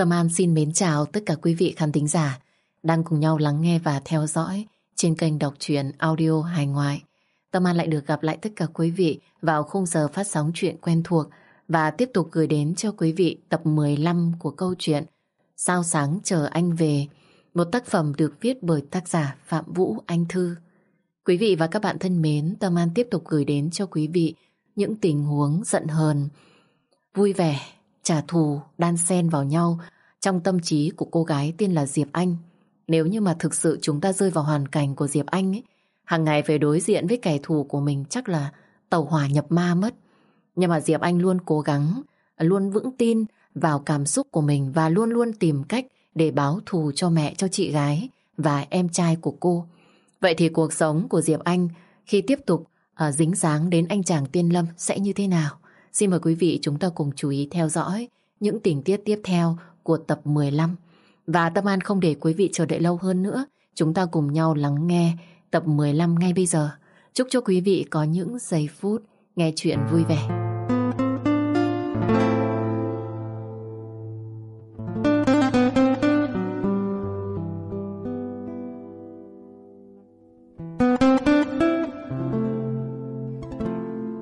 Tâm An xin mến chào tất cả quý vị khán thính giả đang cùng nhau lắng nghe và theo dõi trên kênh đọc truyện audio hài ngoại. Tâm An lại được gặp lại tất cả quý vị vào khung giờ phát sóng chuyện quen thuộc và tiếp tục gửi đến cho quý vị tập 15 của câu chuyện Sao sáng chờ anh về, một tác phẩm được viết bởi tác giả Phạm Vũ Anh Thư. Quý vị và các bạn thân mến, Tâm An tiếp tục gửi đến cho quý vị những tình huống giận hờn, vui vẻ, trả thù, đan xen vào nhau trong tâm trí của cô gái tên là Diệp Anh. Nếu như mà thực sự chúng ta rơi vào hoàn cảnh của Diệp Anh ấy, hàng ngày phải đối diện với kẻ thù của mình chắc là tàu hỏa nhập ma mất. Nhưng mà Diệp Anh luôn cố gắng, luôn vững tin vào cảm xúc của mình và luôn luôn tìm cách để báo thù cho mẹ, cho chị gái và em trai của cô. Vậy thì cuộc sống của Diệp Anh khi tiếp tục uh, dính dáng đến anh chàng Tiên Lâm sẽ như thế nào? Xin mời quý vị chúng ta cùng chú ý theo dõi những tình tiết tiếp theo của tập 15. Và Tâm An không để quý vị chờ đợi lâu hơn nữa. Chúng ta cùng nhau lắng nghe tập 15 ngay bây giờ. Chúc cho quý vị có những giây phút nghe chuyện vui vẻ.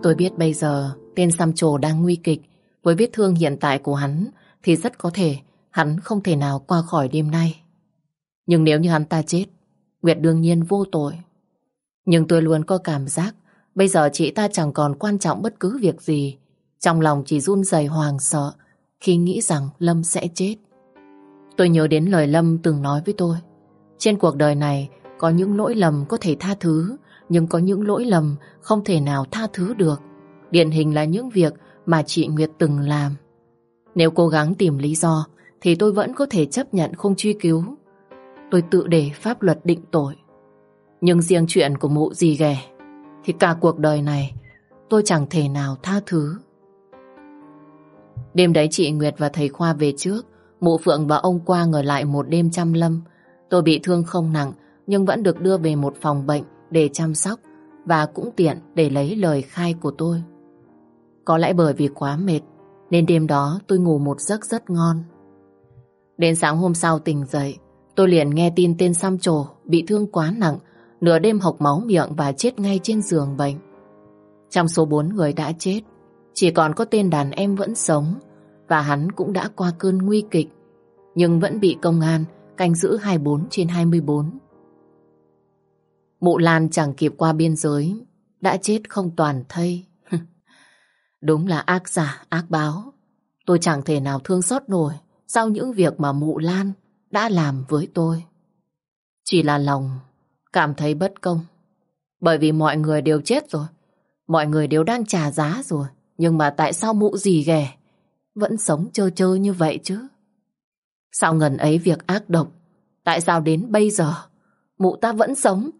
Tôi biết bây giờ tên Sam Trồ đang nguy kịch. Với vết thương hiện tại của hắn thì rất có thể hắn không thể nào qua khỏi đêm nay. Nhưng nếu như hắn ta chết, Nguyệt đương nhiên vô tội. Nhưng tôi luôn có cảm giác bây giờ chị ta chẳng còn quan trọng bất cứ việc gì. Trong lòng chỉ run rẩy hoàng sợ khi nghĩ rằng Lâm sẽ chết. Tôi nhớ đến lời Lâm từng nói với tôi. Trên cuộc đời này có những lỗi lầm có thể tha thứ, nhưng có những lỗi lầm không thể nào tha thứ được. Điển hình là những việc mà chị Nguyệt từng làm. Nếu cố gắng tìm lý do thì tôi vẫn có thể chấp nhận không truy cứu. Tôi tự để pháp luật định tội. Nhưng riêng chuyện của mụ gì ghẻ thì cả cuộc đời này tôi chẳng thể nào tha thứ. Đêm đấy chị Nguyệt và thầy Khoa về trước, mụ Phượng và ông Quang ở lại một đêm chăm lâm. Tôi bị thương không nặng nhưng vẫn được đưa về một phòng bệnh để chăm sóc và cũng tiện để lấy lời khai của tôi. Có lẽ bởi vì quá mệt nên đêm đó tôi ngủ một giấc rất ngon. Đến sáng hôm sau tỉnh dậy, tôi liền nghe tin tên xăm trổ bị thương quá nặng, nửa đêm hộc máu miệng và chết ngay trên giường bệnh. Trong số bốn người đã chết, chỉ còn có tên đàn em vẫn sống và hắn cũng đã qua cơn nguy kịch, nhưng vẫn bị công an canh giữ 24 trên 24. Mụ Lan chẳng kịp qua biên giới, đã chết không toàn thây. Đúng là ác giả, ác báo. Tôi chẳng thể nào thương xót nổi sau những việc mà mụ Lan đã làm với tôi. Chỉ là lòng cảm thấy bất công. Bởi vì mọi người đều chết rồi. Mọi người đều đang trả giá rồi. Nhưng mà tại sao mụ gì ghẻ vẫn sống chơi chơi như vậy chứ? Sao ngần ấy việc ác độc? Tại sao đến bây giờ mụ ta vẫn sống?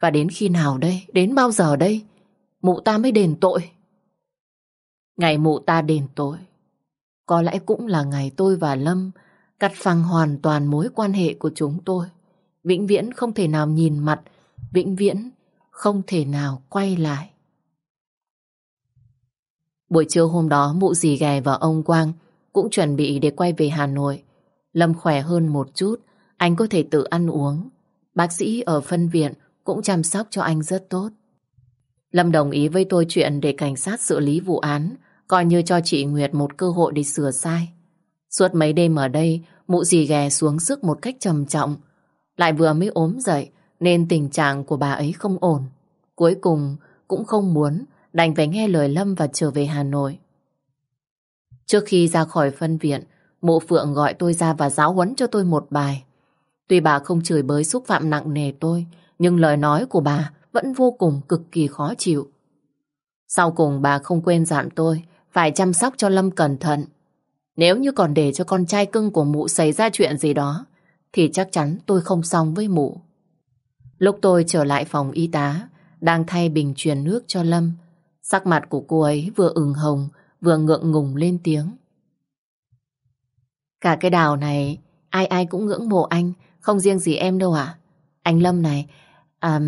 Và đến khi nào đây? Đến bao giờ đây? Mụ ta mới đền tội. Ngày mụ ta đền tội. Có lẽ cũng là ngày tôi và Lâm cắt phăng hoàn toàn mối quan hệ của chúng tôi. Vĩnh viễn không thể nào nhìn mặt, vĩnh viễn không thể nào quay lại. Buổi trưa hôm đó mụ dì ghè và ông Quang cũng chuẩn bị để quay về Hà Nội. Lâm khỏe hơn một chút, anh có thể tự ăn uống. Bác sĩ ở phân viện cũng chăm sóc cho anh rất tốt. Lâm đồng ý với tôi chuyện để cảnh sát xử lý vụ án, coi như cho chị Nguyệt một cơ hội để sửa sai. Suốt mấy đêm ở đây, mụ dì ghè xuống sức một cách trầm trọng. Lại vừa mới ốm dậy, nên tình trạng của bà ấy không ổn. Cuối cùng cũng không muốn, đành phải nghe lời Lâm và trở về Hà Nội. Trước khi ra khỏi phân viện, mụ Phượng gọi tôi ra và giáo huấn cho tôi một bài. Tuy bà không chửi bới xúc phạm nặng nề tôi, nhưng lời nói của bà vẫn vô cùng cực kỳ khó chịu. Sau cùng bà không quên dặn tôi phải chăm sóc cho Lâm cẩn thận. Nếu như còn để cho con trai cưng của mụ xảy ra chuyện gì đó, thì chắc chắn tôi không xong với mụ. Lúc tôi trở lại phòng y tá, đang thay bình truyền nước cho Lâm, sắc mặt của cô ấy vừa ửng hồng, vừa ngượng ngùng lên tiếng. Cả cái đào này, ai ai cũng ngưỡng mộ anh, không riêng gì em đâu ạ. Anh Lâm này, à,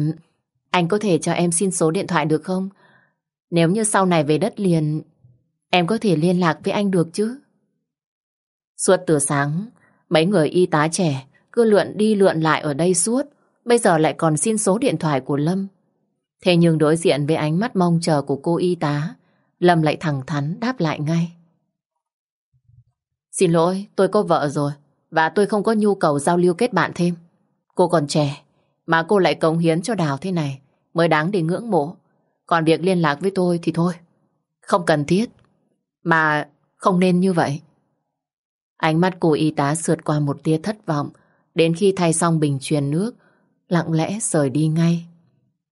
anh có thể cho em xin số điện thoại được không? Nếu như sau này về đất liền, em có thể liên lạc với anh được chứ? Suốt từ sáng, mấy người y tá trẻ cứ lượn đi lượn lại ở đây suốt. Bây giờ lại còn xin số điện thoại của Lâm. Thế nhưng đối diện với ánh mắt mong chờ của cô y tá, Lâm lại thẳng thắn đáp lại ngay. Xin lỗi, tôi có vợ rồi và tôi không có nhu cầu giao lưu kết bạn thêm. Cô còn trẻ mà cô lại cống hiến cho Đào thế này mới đáng để ngưỡng mộ. Còn việc liên lạc với tôi thì thôi. Không cần thiết. Mà không nên như vậy. Ánh mắt cô y tá sượt qua một tia thất vọng đến khi thay xong bình truyền nước lặng lẽ rời đi ngay.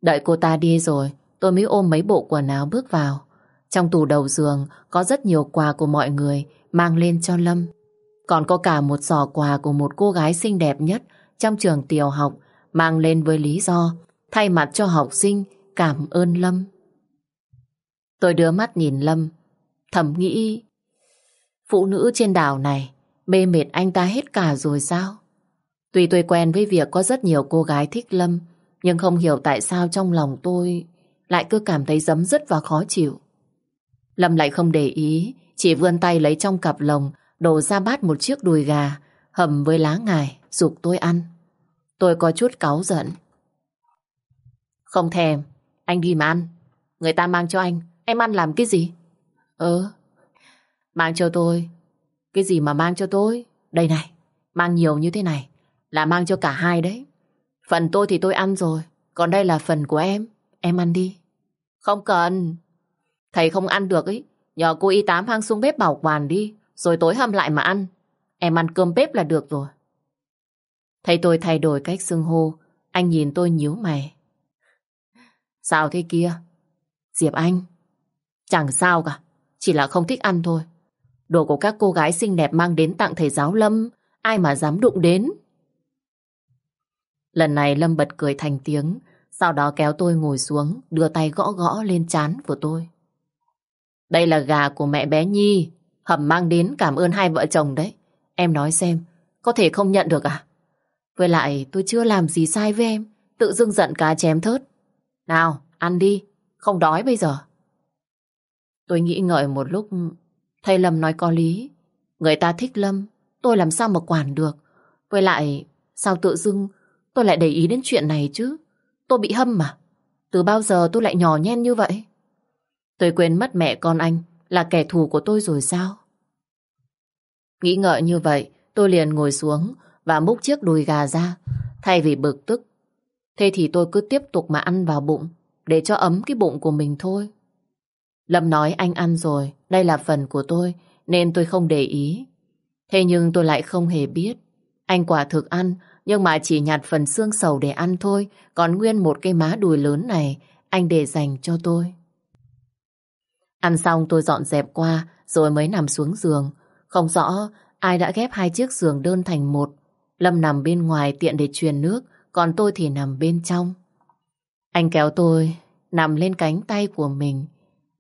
Đợi cô ta đi rồi tôi mới ôm mấy bộ quần áo bước vào. Trong tủ đầu giường có rất nhiều quà của mọi người mang lên cho Lâm. Còn có cả một giỏ quà của một cô gái xinh đẹp nhất trong trường tiểu học mang lên với lý do thay mặt cho học sinh cảm ơn Lâm. Tôi đưa mắt nhìn Lâm, thầm nghĩ phụ nữ trên đảo này mê mệt anh ta hết cả rồi sao? Tuy tôi quen với việc có rất nhiều cô gái thích Lâm, nhưng không hiểu tại sao trong lòng tôi lại cứ cảm thấy giấm dứt và khó chịu. Lâm lại không để ý, chỉ vươn tay lấy trong cặp lồng, đổ ra bát một chiếc đùi gà, hầm với lá ngải, dục tôi ăn. Tôi có chút cáu giận. Không thèm, anh đi mà ăn. Người ta mang cho anh, em ăn làm cái gì? Ờ, mang cho tôi. Cái gì mà mang cho tôi? Đây này, mang nhiều như thế này, là mang cho cả hai đấy. Phần tôi thì tôi ăn rồi, còn đây là phần của em, em ăn đi. Không cần, thầy không ăn được ấy, nhờ cô y tám hang xuống bếp bảo quản đi, rồi tối hâm lại mà ăn. Em ăn cơm bếp là được rồi. Thấy tôi thay đổi cách xưng hô, anh nhìn tôi nhíu mày. Sao thế kia? Diệp Anh. Chẳng sao cả, chỉ là không thích ăn thôi. Đồ của các cô gái xinh đẹp mang đến tặng thầy giáo Lâm, ai mà dám đụng đến. Lần này Lâm bật cười thành tiếng, sau đó kéo tôi ngồi xuống, đưa tay gõ gõ lên chán của tôi. Đây là gà của mẹ bé Nhi, Hầm mang đến cảm ơn hai vợ chồng đấy. Em nói xem, có thể không nhận được à? Với lại tôi chưa làm gì sai với em, tự dưng giận cá chém thớt. Nào, ăn đi, không đói bây giờ. Tôi nghĩ ngợi một lúc, thầy Lâm nói có lý. Người ta thích Lâm, tôi làm sao mà quản được. Với lại, sao tự dưng tôi lại để ý đến chuyện này chứ? Tôi bị hâm mà. Từ bao giờ tôi lại nhỏ nhen như vậy? Tôi quên mất mẹ con anh là kẻ thù của tôi rồi sao? Nghĩ ngợi như vậy, tôi liền ngồi xuống và múc chiếc đùi gà ra, thay vì bực tức. Thế thì tôi cứ tiếp tục mà ăn vào bụng, để cho ấm cái bụng của mình thôi. Lâm nói anh ăn rồi, đây là phần của tôi, nên tôi không để ý. Thế nhưng tôi lại không hề biết. Anh quả thực ăn, nhưng mà chỉ nhặt phần xương sầu để ăn thôi, còn nguyên một cái má đùi lớn này, anh để dành cho tôi. Ăn xong tôi dọn dẹp qua, rồi mới nằm xuống giường. Không rõ ai đã ghép hai chiếc giường đơn thành một. Lâm nằm bên ngoài tiện để truyền nước, còn tôi thì nằm bên trong. Anh kéo tôi nằm lên cánh tay của mình.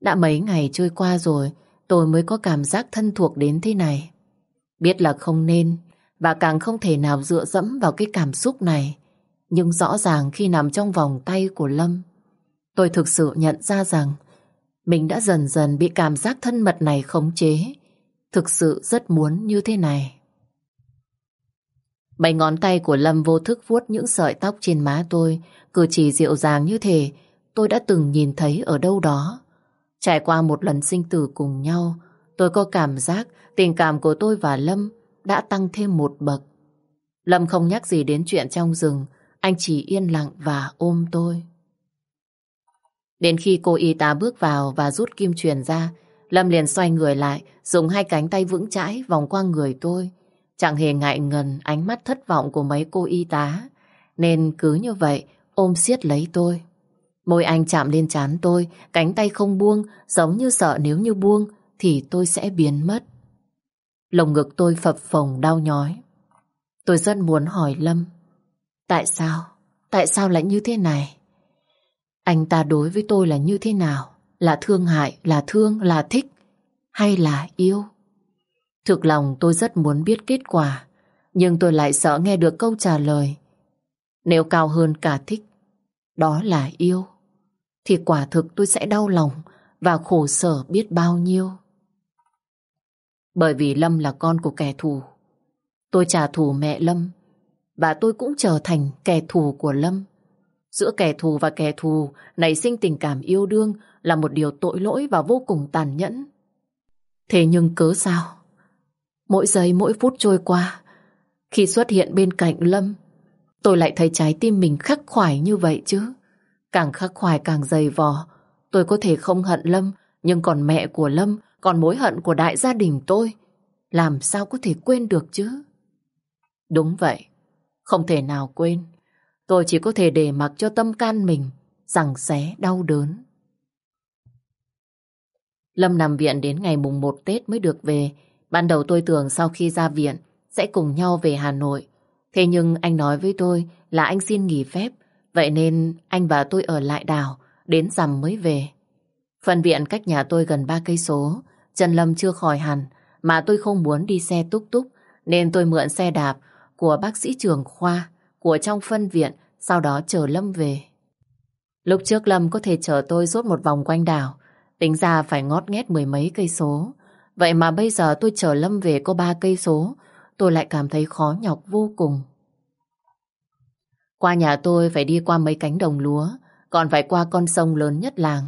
Đã mấy ngày trôi qua rồi, tôi mới có cảm giác thân thuộc đến thế này. Biết là không nên, và càng không thể nào dựa dẫm vào cái cảm xúc này. Nhưng rõ ràng khi nằm trong vòng tay của Lâm, tôi thực sự nhận ra rằng mình đã dần dần bị cảm giác thân mật này khống chế. Thực sự rất muốn như thế này. Bảy ngón tay của Lâm vô thức vuốt những sợi tóc trên má tôi, cử chỉ dịu dàng như thế tôi đã từng nhìn thấy ở đâu đó. Trải qua một lần sinh tử cùng nhau, tôi có cảm giác tình cảm của tôi và Lâm đã tăng thêm một bậc. Lâm không nhắc gì đến chuyện trong rừng, anh chỉ yên lặng và ôm tôi. Đến khi cô y tá bước vào và rút kim truyền ra, Lâm liền xoay người lại, dùng hai cánh tay vững chãi vòng qua người tôi. Chẳng hề ngại ngần ánh mắt thất vọng của mấy cô y tá, nên cứ như vậy ôm siết lấy tôi. Môi anh chạm lên trán tôi, cánh tay không buông, giống như sợ nếu như buông thì tôi sẽ biến mất. Lồng ngực tôi phập phồng đau nhói. Tôi rất muốn hỏi Lâm, tại sao? Tại sao lại như thế này? Anh ta đối với tôi là như thế nào? Là thương hại, là thương, là thích hay là yêu? Thực lòng tôi rất muốn biết kết quả, nhưng tôi lại sợ nghe được câu trả lời. Nếu cao hơn cả thích, đó là yêu, thì quả thực tôi sẽ đau lòng và khổ sở biết bao nhiêu. Bởi vì Lâm là con của kẻ thù. Tôi trả thù mẹ Lâm và tôi cũng trở thành kẻ thù của Lâm. Giữa kẻ thù và kẻ thù nảy sinh tình cảm yêu đương là một điều tội lỗi và vô cùng tàn nhẫn. Thế nhưng cớ sao? Mỗi giây mỗi phút trôi qua, khi xuất hiện bên cạnh Lâm, tôi lại thấy trái tim mình khắc khoải như vậy chứ. Càng khắc khoải càng dày vò, tôi có thể không hận Lâm, nhưng còn mẹ của Lâm, còn mối hận của đại gia đình tôi, làm sao có thể quên được chứ? Đúng vậy, không thể nào quên. Tôi chỉ có thể để mặc cho tâm can mình rằng xé đau đớn. Lâm nằm viện đến ngày mùng 1 Tết mới được về. Ban đầu tôi tưởng sau khi ra viện sẽ cùng nhau về Hà Nội. Thế nhưng anh nói với tôi là anh xin nghỉ phép. Vậy nên anh và tôi ở lại đảo, đến rằm mới về. phân viện cách nhà tôi gần 3 cây số. Trần Lâm chưa khỏi hẳn, mà tôi không muốn đi xe túc túc, nên tôi mượn xe đạp của bác sĩ trường khoa của trong phân viện, sau đó chờ Lâm về. Lúc trước Lâm có thể chở tôi rốt một vòng quanh đảo, tính ra phải ngót nghét mười mấy cây số. Vậy mà bây giờ tôi chở Lâm về có ba cây số, tôi lại cảm thấy khó nhọc vô cùng. Qua nhà tôi phải đi qua mấy cánh đồng lúa, còn phải qua con sông lớn nhất làng.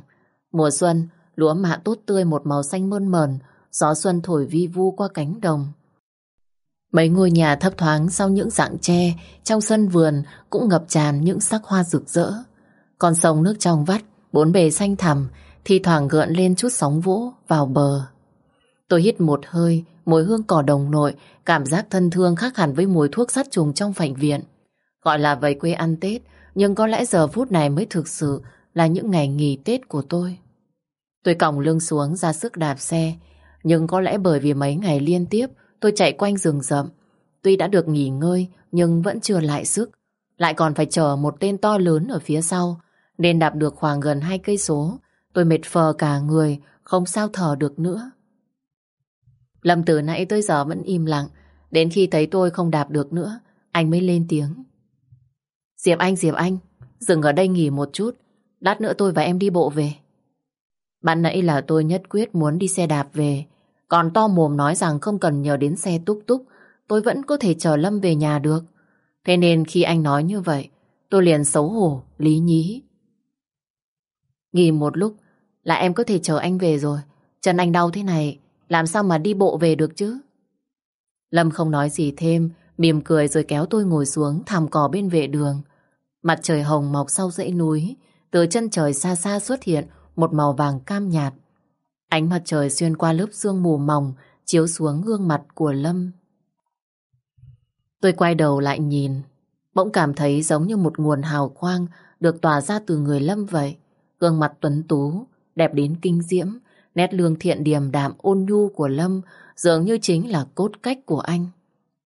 Mùa xuân, lúa mạ tốt tươi một màu xanh mơn mờn, gió xuân thổi vi vu qua cánh đồng. Mấy ngôi nhà thấp thoáng sau những dạng tre trong sân vườn cũng ngập tràn những sắc hoa rực rỡ. Con sông nước trong vắt, bốn bề xanh thẳm, thi thoảng gợn lên chút sóng vỗ vào bờ. Tôi hít một hơi, mùi hương cỏ đồng nội, cảm giác thân thương khác hẳn với mùi thuốc sát trùng trong bệnh viện. Gọi là về quê ăn Tết, nhưng có lẽ giờ phút này mới thực sự là những ngày nghỉ Tết của tôi. Tôi còng lưng xuống ra sức đạp xe, nhưng có lẽ bởi vì mấy ngày liên tiếp tôi chạy quanh rừng rậm. Tuy đã được nghỉ ngơi nhưng vẫn chưa lại sức. Lại còn phải chờ một tên to lớn ở phía sau, nên đạp được khoảng gần hai cây số. Tôi mệt phờ cả người, không sao thở được nữa. Lâm từ nãy tới giờ vẫn im lặng, đến khi thấy tôi không đạp được nữa, anh mới lên tiếng. Diệp Anh, Diệp Anh, dừng ở đây nghỉ một chút, lát nữa tôi và em đi bộ về. Bạn nãy là tôi nhất quyết muốn đi xe đạp về, còn to mồm nói rằng không cần nhờ đến xe túc túc, tôi vẫn có thể chờ Lâm về nhà được. Thế nên khi anh nói như vậy, tôi liền xấu hổ, lý nhí. Nghỉ một lúc là em có thể chờ anh về rồi. Chân anh đau thế này, làm sao mà đi bộ về được chứ? Lâm không nói gì thêm, mỉm cười rồi kéo tôi ngồi xuống thảm cỏ bên vệ đường. Mặt trời hồng mọc sau dãy núi, từ chân trời xa xa xuất hiện một màu vàng cam nhạt. Ánh mặt trời xuyên qua lớp sương mù mỏng chiếu xuống gương mặt của Lâm. Tôi quay đầu lại nhìn, bỗng cảm thấy giống như một nguồn hào quang được tỏa ra từ người Lâm vậy. Gương mặt tuấn tú, đẹp đến kinh diễm, nét lương thiện điềm đạm ôn nhu của Lâm dường như chính là cốt cách của anh.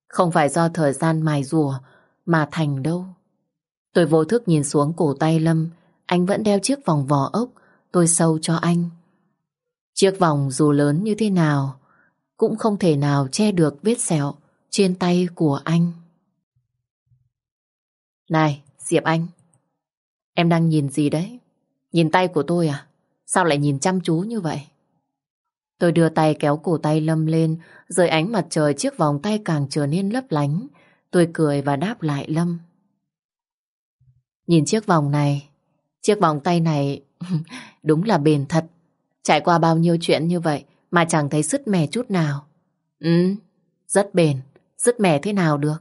Không phải do thời gian mài rùa mà thành đâu. Tôi vô thức nhìn xuống cổ tay Lâm, anh vẫn đeo chiếc vòng vò ốc, tôi sâu cho anh. Chiếc vòng dù lớn như thế nào cũng không thể nào che được vết sẹo trên tay của anh. Này, Diệp Anh, em đang nhìn gì đấy? Nhìn tay của tôi à? Sao lại nhìn chăm chú như vậy? Tôi đưa tay kéo cổ tay Lâm lên, dưới ánh mặt trời chiếc vòng tay càng trở nên lấp lánh. Tôi cười và đáp lại Lâm. Nhìn chiếc vòng này, chiếc vòng tay này đúng là bền thật. Trải qua bao nhiêu chuyện như vậy mà chẳng thấy sứt mẻ chút nào. Ừ, rất bền, sứt mẻ thế nào được.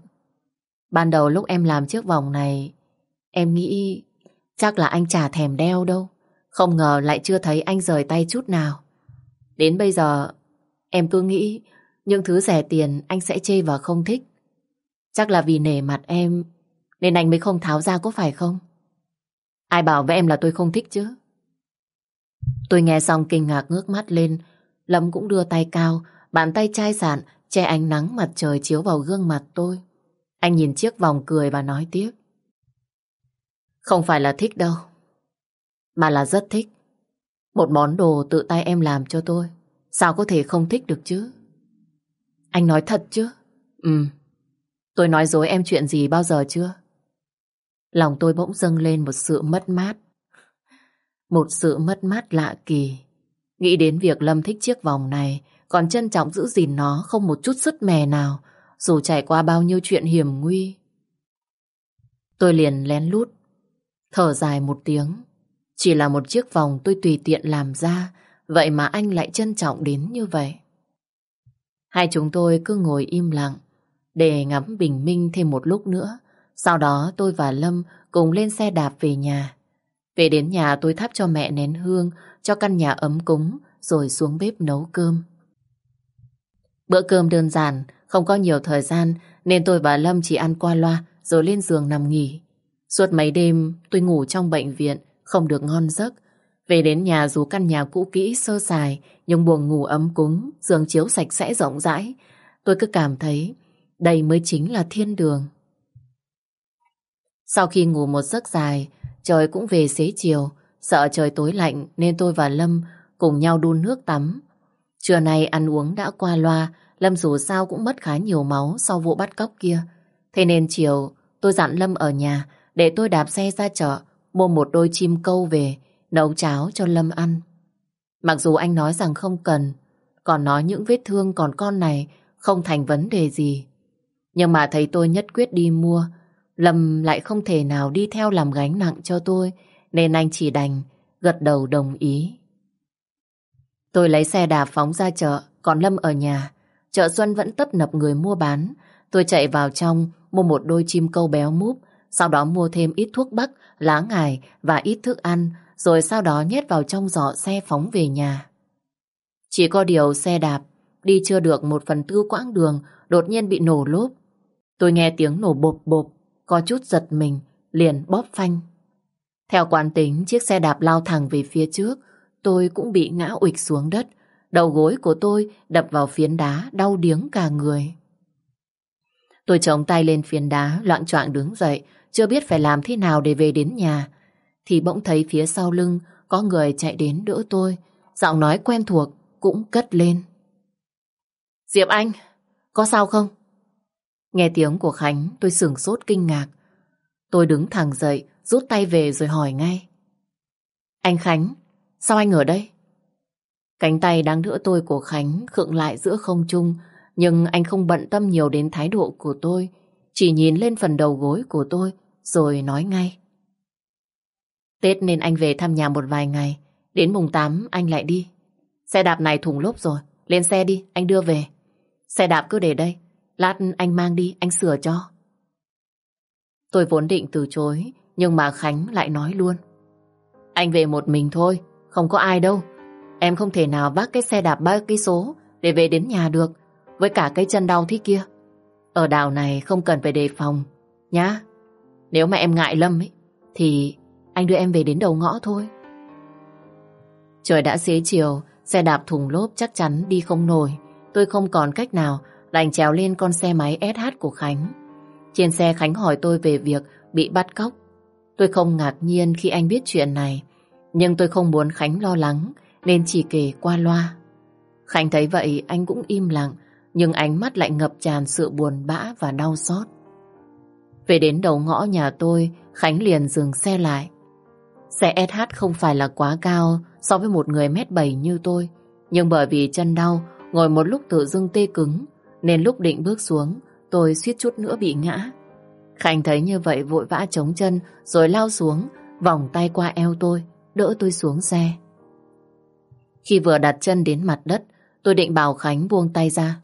Ban đầu lúc em làm chiếc vòng này, em nghĩ chắc là anh chả thèm đeo đâu. Không ngờ lại chưa thấy anh rời tay chút nào. Đến bây giờ, em cứ nghĩ những thứ rẻ tiền anh sẽ chê và không thích. Chắc là vì nể mặt em nên anh mới không tháo ra có phải không? Ai bảo với em là tôi không thích chứ? Tôi nghe xong kinh ngạc ngước mắt lên. Lâm cũng đưa tay cao, bàn tay chai sạn, che ánh nắng mặt trời chiếu vào gương mặt tôi. Anh nhìn chiếc vòng cười và nói tiếp. Không phải là thích đâu, mà là rất thích. Một món đồ tự tay em làm cho tôi, sao có thể không thích được chứ? Anh nói thật chứ? Ừ, tôi nói dối em chuyện gì bao giờ chưa? Lòng tôi bỗng dâng lên một sự mất mát. Một sự mất mát lạ kỳ. Nghĩ đến việc Lâm thích chiếc vòng này, còn trân trọng giữ gìn nó không một chút sứt mè nào, dù trải qua bao nhiêu chuyện hiểm nguy. Tôi liền lén lút, thở dài một tiếng. Chỉ là một chiếc vòng tôi tùy tiện làm ra, vậy mà anh lại trân trọng đến như vậy. Hai chúng tôi cứ ngồi im lặng, để ngắm bình minh thêm một lúc nữa. Sau đó tôi và Lâm cùng lên xe đạp về nhà. Về đến nhà tôi thắp cho mẹ nén hương, cho căn nhà ấm cúng, rồi xuống bếp nấu cơm. Bữa cơm đơn giản, không có nhiều thời gian, nên tôi và Lâm chỉ ăn qua loa, rồi lên giường nằm nghỉ. Suốt mấy đêm tôi ngủ trong bệnh viện, không được ngon giấc. Về đến nhà dù căn nhà cũ kỹ sơ sài, nhưng buồng ngủ ấm cúng, giường chiếu sạch sẽ rộng rãi. Tôi cứ cảm thấy đây mới chính là thiên đường. Sau khi ngủ một giấc dài, trời cũng về xế chiều, sợ trời tối lạnh nên tôi và Lâm cùng nhau đun nước tắm. Trưa nay ăn uống đã qua loa, Lâm dù sao cũng mất khá nhiều máu sau vụ bắt cóc kia. Thế nên chiều tôi dặn Lâm ở nhà để tôi đạp xe ra chợ, mua một đôi chim câu về, nấu cháo cho Lâm ăn. Mặc dù anh nói rằng không cần, còn nói những vết thương còn con này không thành vấn đề gì. Nhưng mà thấy tôi nhất quyết đi mua, Lâm lại không thể nào đi theo làm gánh nặng cho tôi, nên anh chỉ đành gật đầu đồng ý. Tôi lấy xe đạp phóng ra chợ, còn Lâm ở nhà. Chợ Xuân vẫn tấp nập người mua bán. Tôi chạy vào trong, mua một đôi chim câu béo múp, sau đó mua thêm ít thuốc bắc, lá ngải và ít thức ăn, rồi sau đó nhét vào trong giỏ xe phóng về nhà. Chỉ có điều xe đạp, đi chưa được một phần tư quãng đường, đột nhiên bị nổ lốp. Tôi nghe tiếng nổ bộp bộp, có chút giật mình, liền bóp phanh. Theo quán tính, chiếc xe đạp lao thẳng về phía trước, tôi cũng bị ngã ụịch xuống đất. Đầu gối của tôi đập vào phiến đá, đau điếng cả người. Tôi chống tay lên phiến đá, loạn choạng đứng dậy, chưa biết phải làm thế nào để về đến nhà. Thì bỗng thấy phía sau lưng có người chạy đến đỡ tôi, giọng nói quen thuộc cũng cất lên. Diệp Anh, có sao không? Nghe tiếng của Khánh, tôi sửng sốt kinh ngạc. Tôi đứng thẳng dậy, rút tay về rồi hỏi ngay. Anh Khánh, sao anh ở đây? Cánh tay đang đỡ tôi của Khánh khựng lại giữa không trung, nhưng anh không bận tâm nhiều đến thái độ của tôi, chỉ nhìn lên phần đầu gối của tôi, rồi nói ngay. Tết nên anh về thăm nhà một vài ngày, đến mùng 8 anh lại đi. Xe đạp này thùng lốp rồi, lên xe đi, anh đưa về. Xe đạp cứ để đây, lát anh mang đi, anh sửa cho. Tôi vốn định từ chối, nhưng mà Khánh lại nói luôn. Anh về một mình thôi, không có ai đâu. Em không thể nào vác cái xe đạp ba cây số để về đến nhà được, với cả cái chân đau thế kia. Ở đảo này không cần phải đề phòng, nhá. Nếu mà em ngại Lâm ấy, thì anh đưa em về đến đầu ngõ thôi. Trời đã xế chiều, xe đạp thùng lốp chắc chắn đi không nổi. Tôi không còn cách nào đành trèo lên con xe máy SH của Khánh. Trên xe Khánh hỏi tôi về việc bị bắt cóc. Tôi không ngạc nhiên khi anh biết chuyện này, nhưng tôi không muốn Khánh lo lắng nên chỉ kể qua loa. Khánh thấy vậy anh cũng im lặng, nhưng ánh mắt lại ngập tràn sự buồn bã và đau xót. Về đến đầu ngõ nhà tôi, Khánh liền dừng xe lại. Xe SH không phải là quá cao so với một người mét bảy như tôi, nhưng bởi vì chân đau, ngồi một lúc tự dưng tê cứng, nên lúc định bước xuống, tôi suýt chút nữa bị ngã. Khánh thấy như vậy vội vã chống chân rồi lao xuống, vòng tay qua eo tôi, đỡ tôi xuống xe. Khi vừa đặt chân đến mặt đất, tôi định bảo Khánh buông tay ra.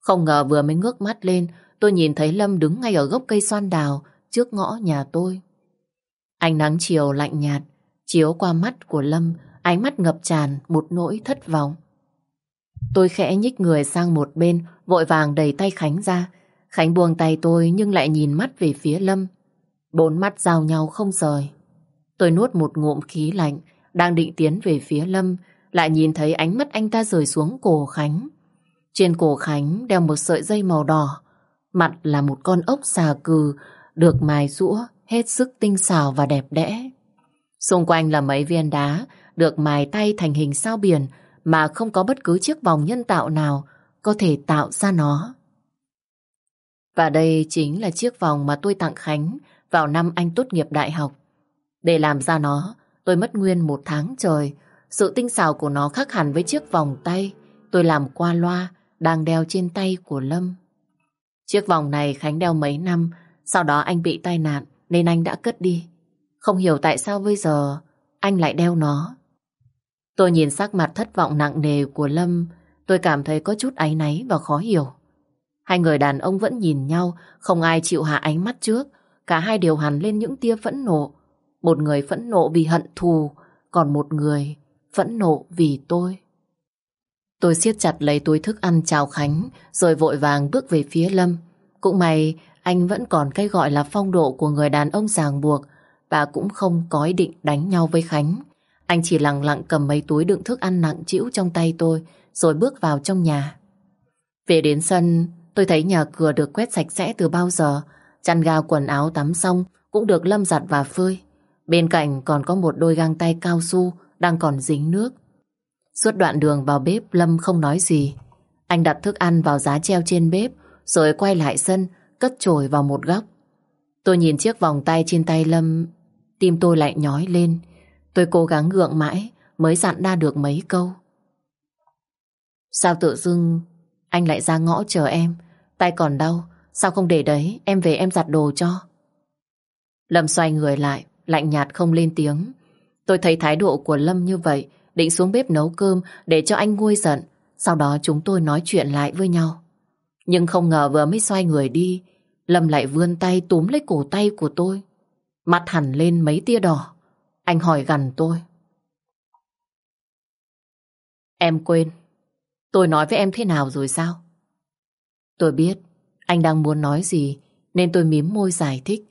Không ngờ vừa mới ngước mắt lên, tôi nhìn thấy Lâm đứng ngay ở gốc cây xoan đào trước ngõ nhà tôi. Ánh nắng chiều lạnh nhạt, chiếu qua mắt của Lâm, ánh mắt ngập tràn một nỗi thất vọng. Tôi khẽ nhích người sang một bên, vội vàng đẩy tay Khánh ra. Khánh buông tay tôi nhưng lại nhìn mắt về phía Lâm. Bốn mắt giao nhau không rời. Tôi nuốt một ngụm khí lạnh, đang định tiến về phía Lâm, lại nhìn thấy ánh mắt anh ta rời xuống cổ Khánh. Trên cổ Khánh đeo một sợi dây màu đỏ, mặt là một con ốc xà cừ, được mài rũa, hết sức tinh xảo và đẹp đẽ. Xung quanh là mấy viên đá, được mài tay thành hình sao biển, mà không có bất cứ chiếc vòng nhân tạo nào có thể tạo ra nó. Và đây chính là chiếc vòng mà tôi tặng Khánh vào năm anh tốt nghiệp đại học. Để làm ra nó, tôi mất nguyên một tháng trời. Sự tinh xảo của nó khác hẳn với chiếc vòng tay tôi làm qua loa đang đeo trên tay của Lâm. Chiếc vòng này Khánh đeo mấy năm, sau đó anh bị tai nạn nên anh đã cất đi. Không hiểu tại sao bây giờ anh lại đeo nó. Tôi nhìn sắc mặt thất vọng nặng nề của Lâm, tôi cảm thấy có chút áy náy và khó hiểu. Hai người đàn ông vẫn nhìn nhau, không ai chịu hạ ánh mắt trước. Cả hai đều hằn lên những tia phẫn nộ. Một người phẫn nộ vì hận thù, còn một người phẫn nộ vì tôi. Tôi siết chặt lấy túi thức ăn chào Khánh, rồi vội vàng bước về phía Lâm. Cũng may anh vẫn còn cái gọi là phong độ của người đàn ông ràng buộc và cũng không có ý định đánh nhau với Khánh. Anh chỉ lặng lặng cầm mấy túi đựng thức ăn nặng trĩu trong tay tôi rồi bước vào trong nhà. Về đến sân, tôi thấy nhà cửa được quét sạch sẽ từ bao giờ. Chăn ga quần áo tắm xong cũng được lâm giặt và phơi. Bên cạnh còn có một đôi găng tay cao su đang còn dính nước. Suốt đoạn đường vào bếp Lâm không nói gì. Anh đặt thức ăn vào giá treo trên bếp rồi quay lại sân cất chổi vào một góc. Tôi nhìn chiếc vòng tay trên tay Lâm tim tôi lại nhói lên. Tôi cố gắng gượng mãi mới dặn ra được mấy câu. Sao tự dưng anh lại ra ngõ chờ em? Tay còn đau, Sao không để đấy? Em về em giặt đồ cho. Lâm xoay người lại, Lạnh nhạt không lên tiếng. Tôi thấy thái độ của Lâm như vậy, Định xuống bếp nấu cơm để cho anh nguôi giận. Sau đó chúng tôi nói chuyện lại với nhau. Nhưng không ngờ vừa mới xoay người đi, Lâm lại vươn tay túm lấy cổ tay của tôi. Mặt hẳn lên mấy tia đỏ. Anh hỏi gần tôi Em quên Tôi nói với em thế nào rồi sao? Tôi biết anh đang muốn nói gì nên tôi mím môi giải thích.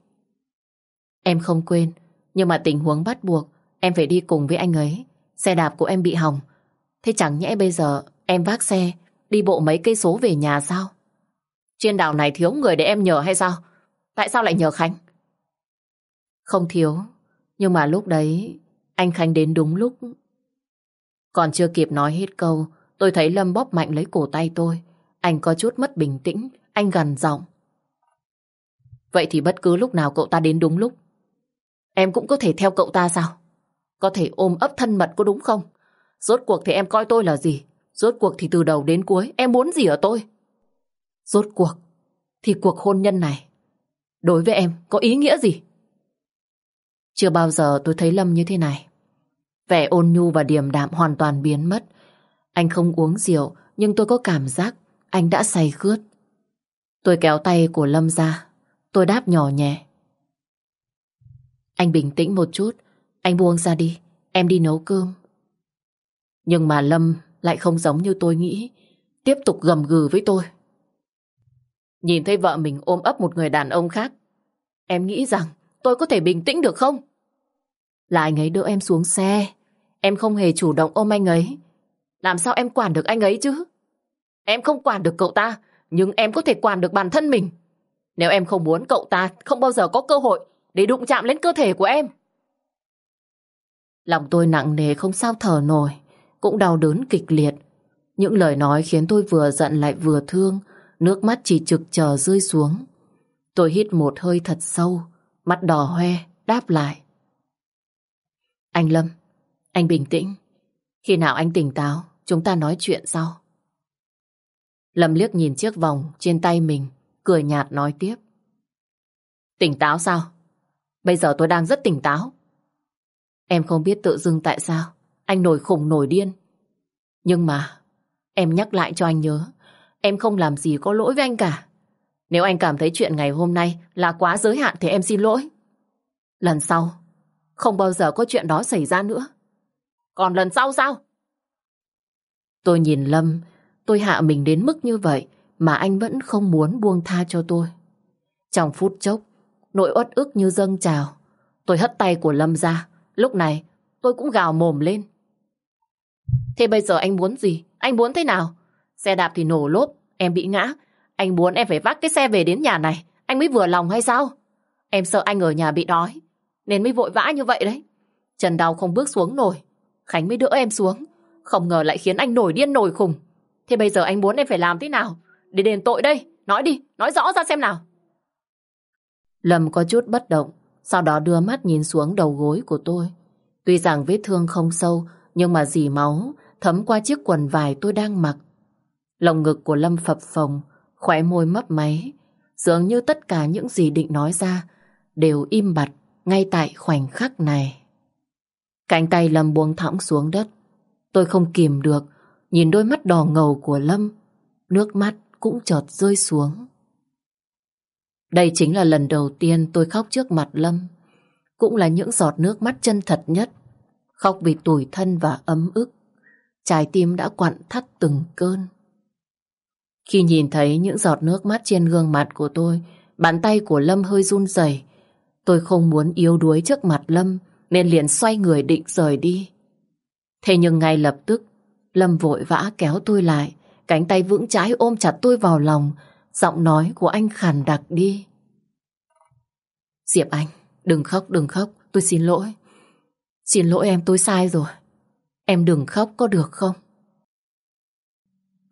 Em không quên, nhưng mà tình huống bắt buộc em phải đi cùng với anh ấy. Xe đạp của em bị hỏng. Thế chẳng nhẽ bây giờ em vác xe đi bộ mấy cây số về nhà sao? Trên đảo này thiếu người để em nhờ hay sao? Tại sao lại nhờ Khánh? Không thiếu, nhưng mà lúc đấy anh Khánh đến đúng lúc. Còn chưa kịp nói hết câu Tôi thấy Lâm bóp mạnh lấy cổ tay tôi. Anh có chút mất bình tĩnh, anh gần giọng. Vậy thì bất cứ lúc nào cậu ta đến đúng lúc, em cũng có thể theo cậu ta sao? Có thể ôm ấp thân mật có đúng không? Rốt cuộc thì em coi tôi là gì? Rốt cuộc thì từ đầu đến cuối em muốn gì ở tôi? Rốt cuộc thì cuộc hôn nhân này đối với em có ý nghĩa gì? Chưa bao giờ tôi thấy Lâm như thế này. Vẻ ôn nhu và điềm đạm hoàn toàn biến mất. Anh không uống rượu, nhưng tôi có cảm giác anh đã say khướt. Tôi kéo tay của Lâm ra, tôi đáp nhỏ nhẹ. Anh bình tĩnh một chút, anh buông ra đi, em đi nấu cơm. Nhưng mà Lâm lại không giống như tôi nghĩ, tiếp tục gầm gừ với tôi. Nhìn thấy vợ mình ôm ấp một người đàn ông khác, em nghĩ rằng tôi có thể bình tĩnh được không? Là anh ấy đỡ em xuống xe, em không hề chủ động ôm anh ấy, làm sao em quản được anh ấy chứ? Em không quản được cậu ta, nhưng em có thể quản được bản thân mình. Nếu em không muốn cậu ta không bao giờ có cơ hội để đụng chạm lên cơ thể của em. Lòng tôi nặng nề không sao thở nổi, cũng đau đớn kịch liệt. Những lời nói khiến tôi vừa giận lại vừa thương, nước mắt chỉ trực chờ rơi xuống. Tôi hít một hơi thật sâu, mắt đỏ hoe, đáp lại. Anh Lâm, anh bình tĩnh. Khi nào anh tỉnh táo, Chúng ta nói chuyện sau. Lâm liếc nhìn chiếc vòng trên tay mình, cười nhạt nói tiếp. Tỉnh táo sao? Bây giờ tôi đang rất tỉnh táo. Em không biết tự dưng tại sao anh nổi khủng nổi điên. Nhưng mà em nhắc lại cho anh nhớ, em không làm gì có lỗi với anh cả. Nếu anh cảm thấy chuyện ngày hôm nay là quá giới hạn thì em xin lỗi. Lần sau, không bao giờ có chuyện đó xảy ra nữa. Còn lần sau sao? Tôi nhìn Lâm, tôi hạ mình đến mức như vậy mà anh vẫn không muốn buông tha cho tôi. Trong phút chốc, nỗi uất ức như dâng trào. Tôi hất tay của Lâm ra. Lúc này, tôi cũng gào mồm lên. Thế bây giờ anh muốn gì? Anh muốn thế nào? Xe đạp thì nổ lốp, em bị ngã. Anh muốn em phải vác cái xe về đến nhà này. Anh mới vừa lòng hay sao? Em sợ anh ở nhà bị đói, nên mới vội vã như vậy đấy. Trần đau không bước xuống nổi. Khánh mới đỡ em xuống. Không ngờ lại khiến anh nổi điên nổi khùng. Thế bây giờ anh muốn em phải làm thế nào? Để đền tội đây. Nói đi, nói rõ ra xem nào. Lâm có chút bất động, sau đó đưa mắt nhìn xuống đầu gối của tôi. Tuy rằng vết thương không sâu, nhưng mà dì máu thấm qua chiếc quần vải tôi đang mặc. Lồng ngực của Lâm phập phồng, khóe môi mấp máy. Dường như tất cả những gì định nói ra đều im bặt ngay tại khoảnh khắc này. Cánh tay Lâm buông thõng xuống đất. Tôi không kìm được, nhìn đôi mắt đỏ ngầu của Lâm, nước mắt cũng chợt rơi xuống. Đây chính là lần đầu tiên tôi khóc trước mặt Lâm. Cũng là những giọt nước mắt chân thật nhất. Khóc vì tủi thân và ấm ức. Trái tim đã quặn thắt từng cơn. Khi nhìn thấy những giọt nước mắt trên gương mặt của tôi, bàn tay của Lâm hơi run rẩy. Tôi không muốn yếu đuối trước mặt Lâm, nên liền xoay người định rời đi. Thế nhưng ngay lập tức, Lâm vội vã kéo tôi lại, cánh tay vững chãi ôm chặt tôi vào lòng, giọng nói của anh khàn đặc đi. Diệp Anh, đừng khóc, đừng khóc, tôi xin lỗi. Xin lỗi em tôi sai rồi. Em đừng khóc có được không?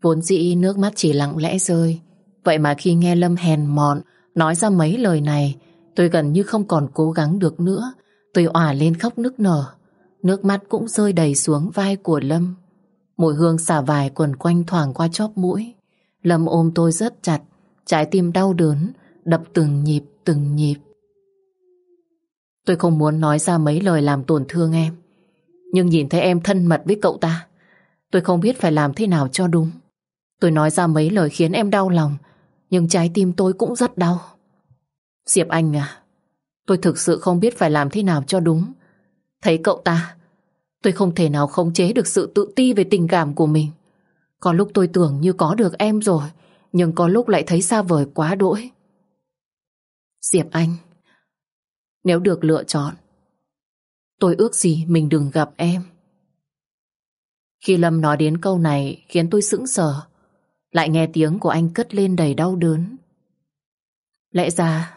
Vốn dĩ nước mắt chỉ lặng lẽ rơi. Vậy mà khi nghe Lâm hèn mọn nói ra mấy lời này, tôi gần như không còn cố gắng được nữa. Tôi òa lên khóc nức nở. Nước mắt cũng rơi đầy xuống vai của Lâm. Mùi hương xả vài quần quanh thoảng qua chóp mũi. Lâm ôm tôi rất chặt, trái tim đau đớn, đập từng nhịp, từng nhịp. Tôi không muốn nói ra mấy lời làm tổn thương em. Nhưng nhìn thấy em thân mật với cậu ta, tôi không biết phải làm thế nào cho đúng. Tôi nói ra mấy lời khiến em đau lòng, nhưng trái tim tôi cũng rất đau. Diệp Anh à, tôi thực sự không biết phải làm thế nào cho đúng. Thấy cậu ta, tôi không thể nào khống chế được sự tự ti về tình cảm của mình. Có lúc tôi tưởng như có được em rồi, nhưng có lúc lại thấy xa vời quá đỗi. Diệp Anh, nếu được lựa chọn, tôi ước gì mình đừng gặp em. Khi Lâm nói đến câu này khiến tôi sững sờ, lại nghe tiếng của anh cất lên đầy đau đớn. Lẽ ra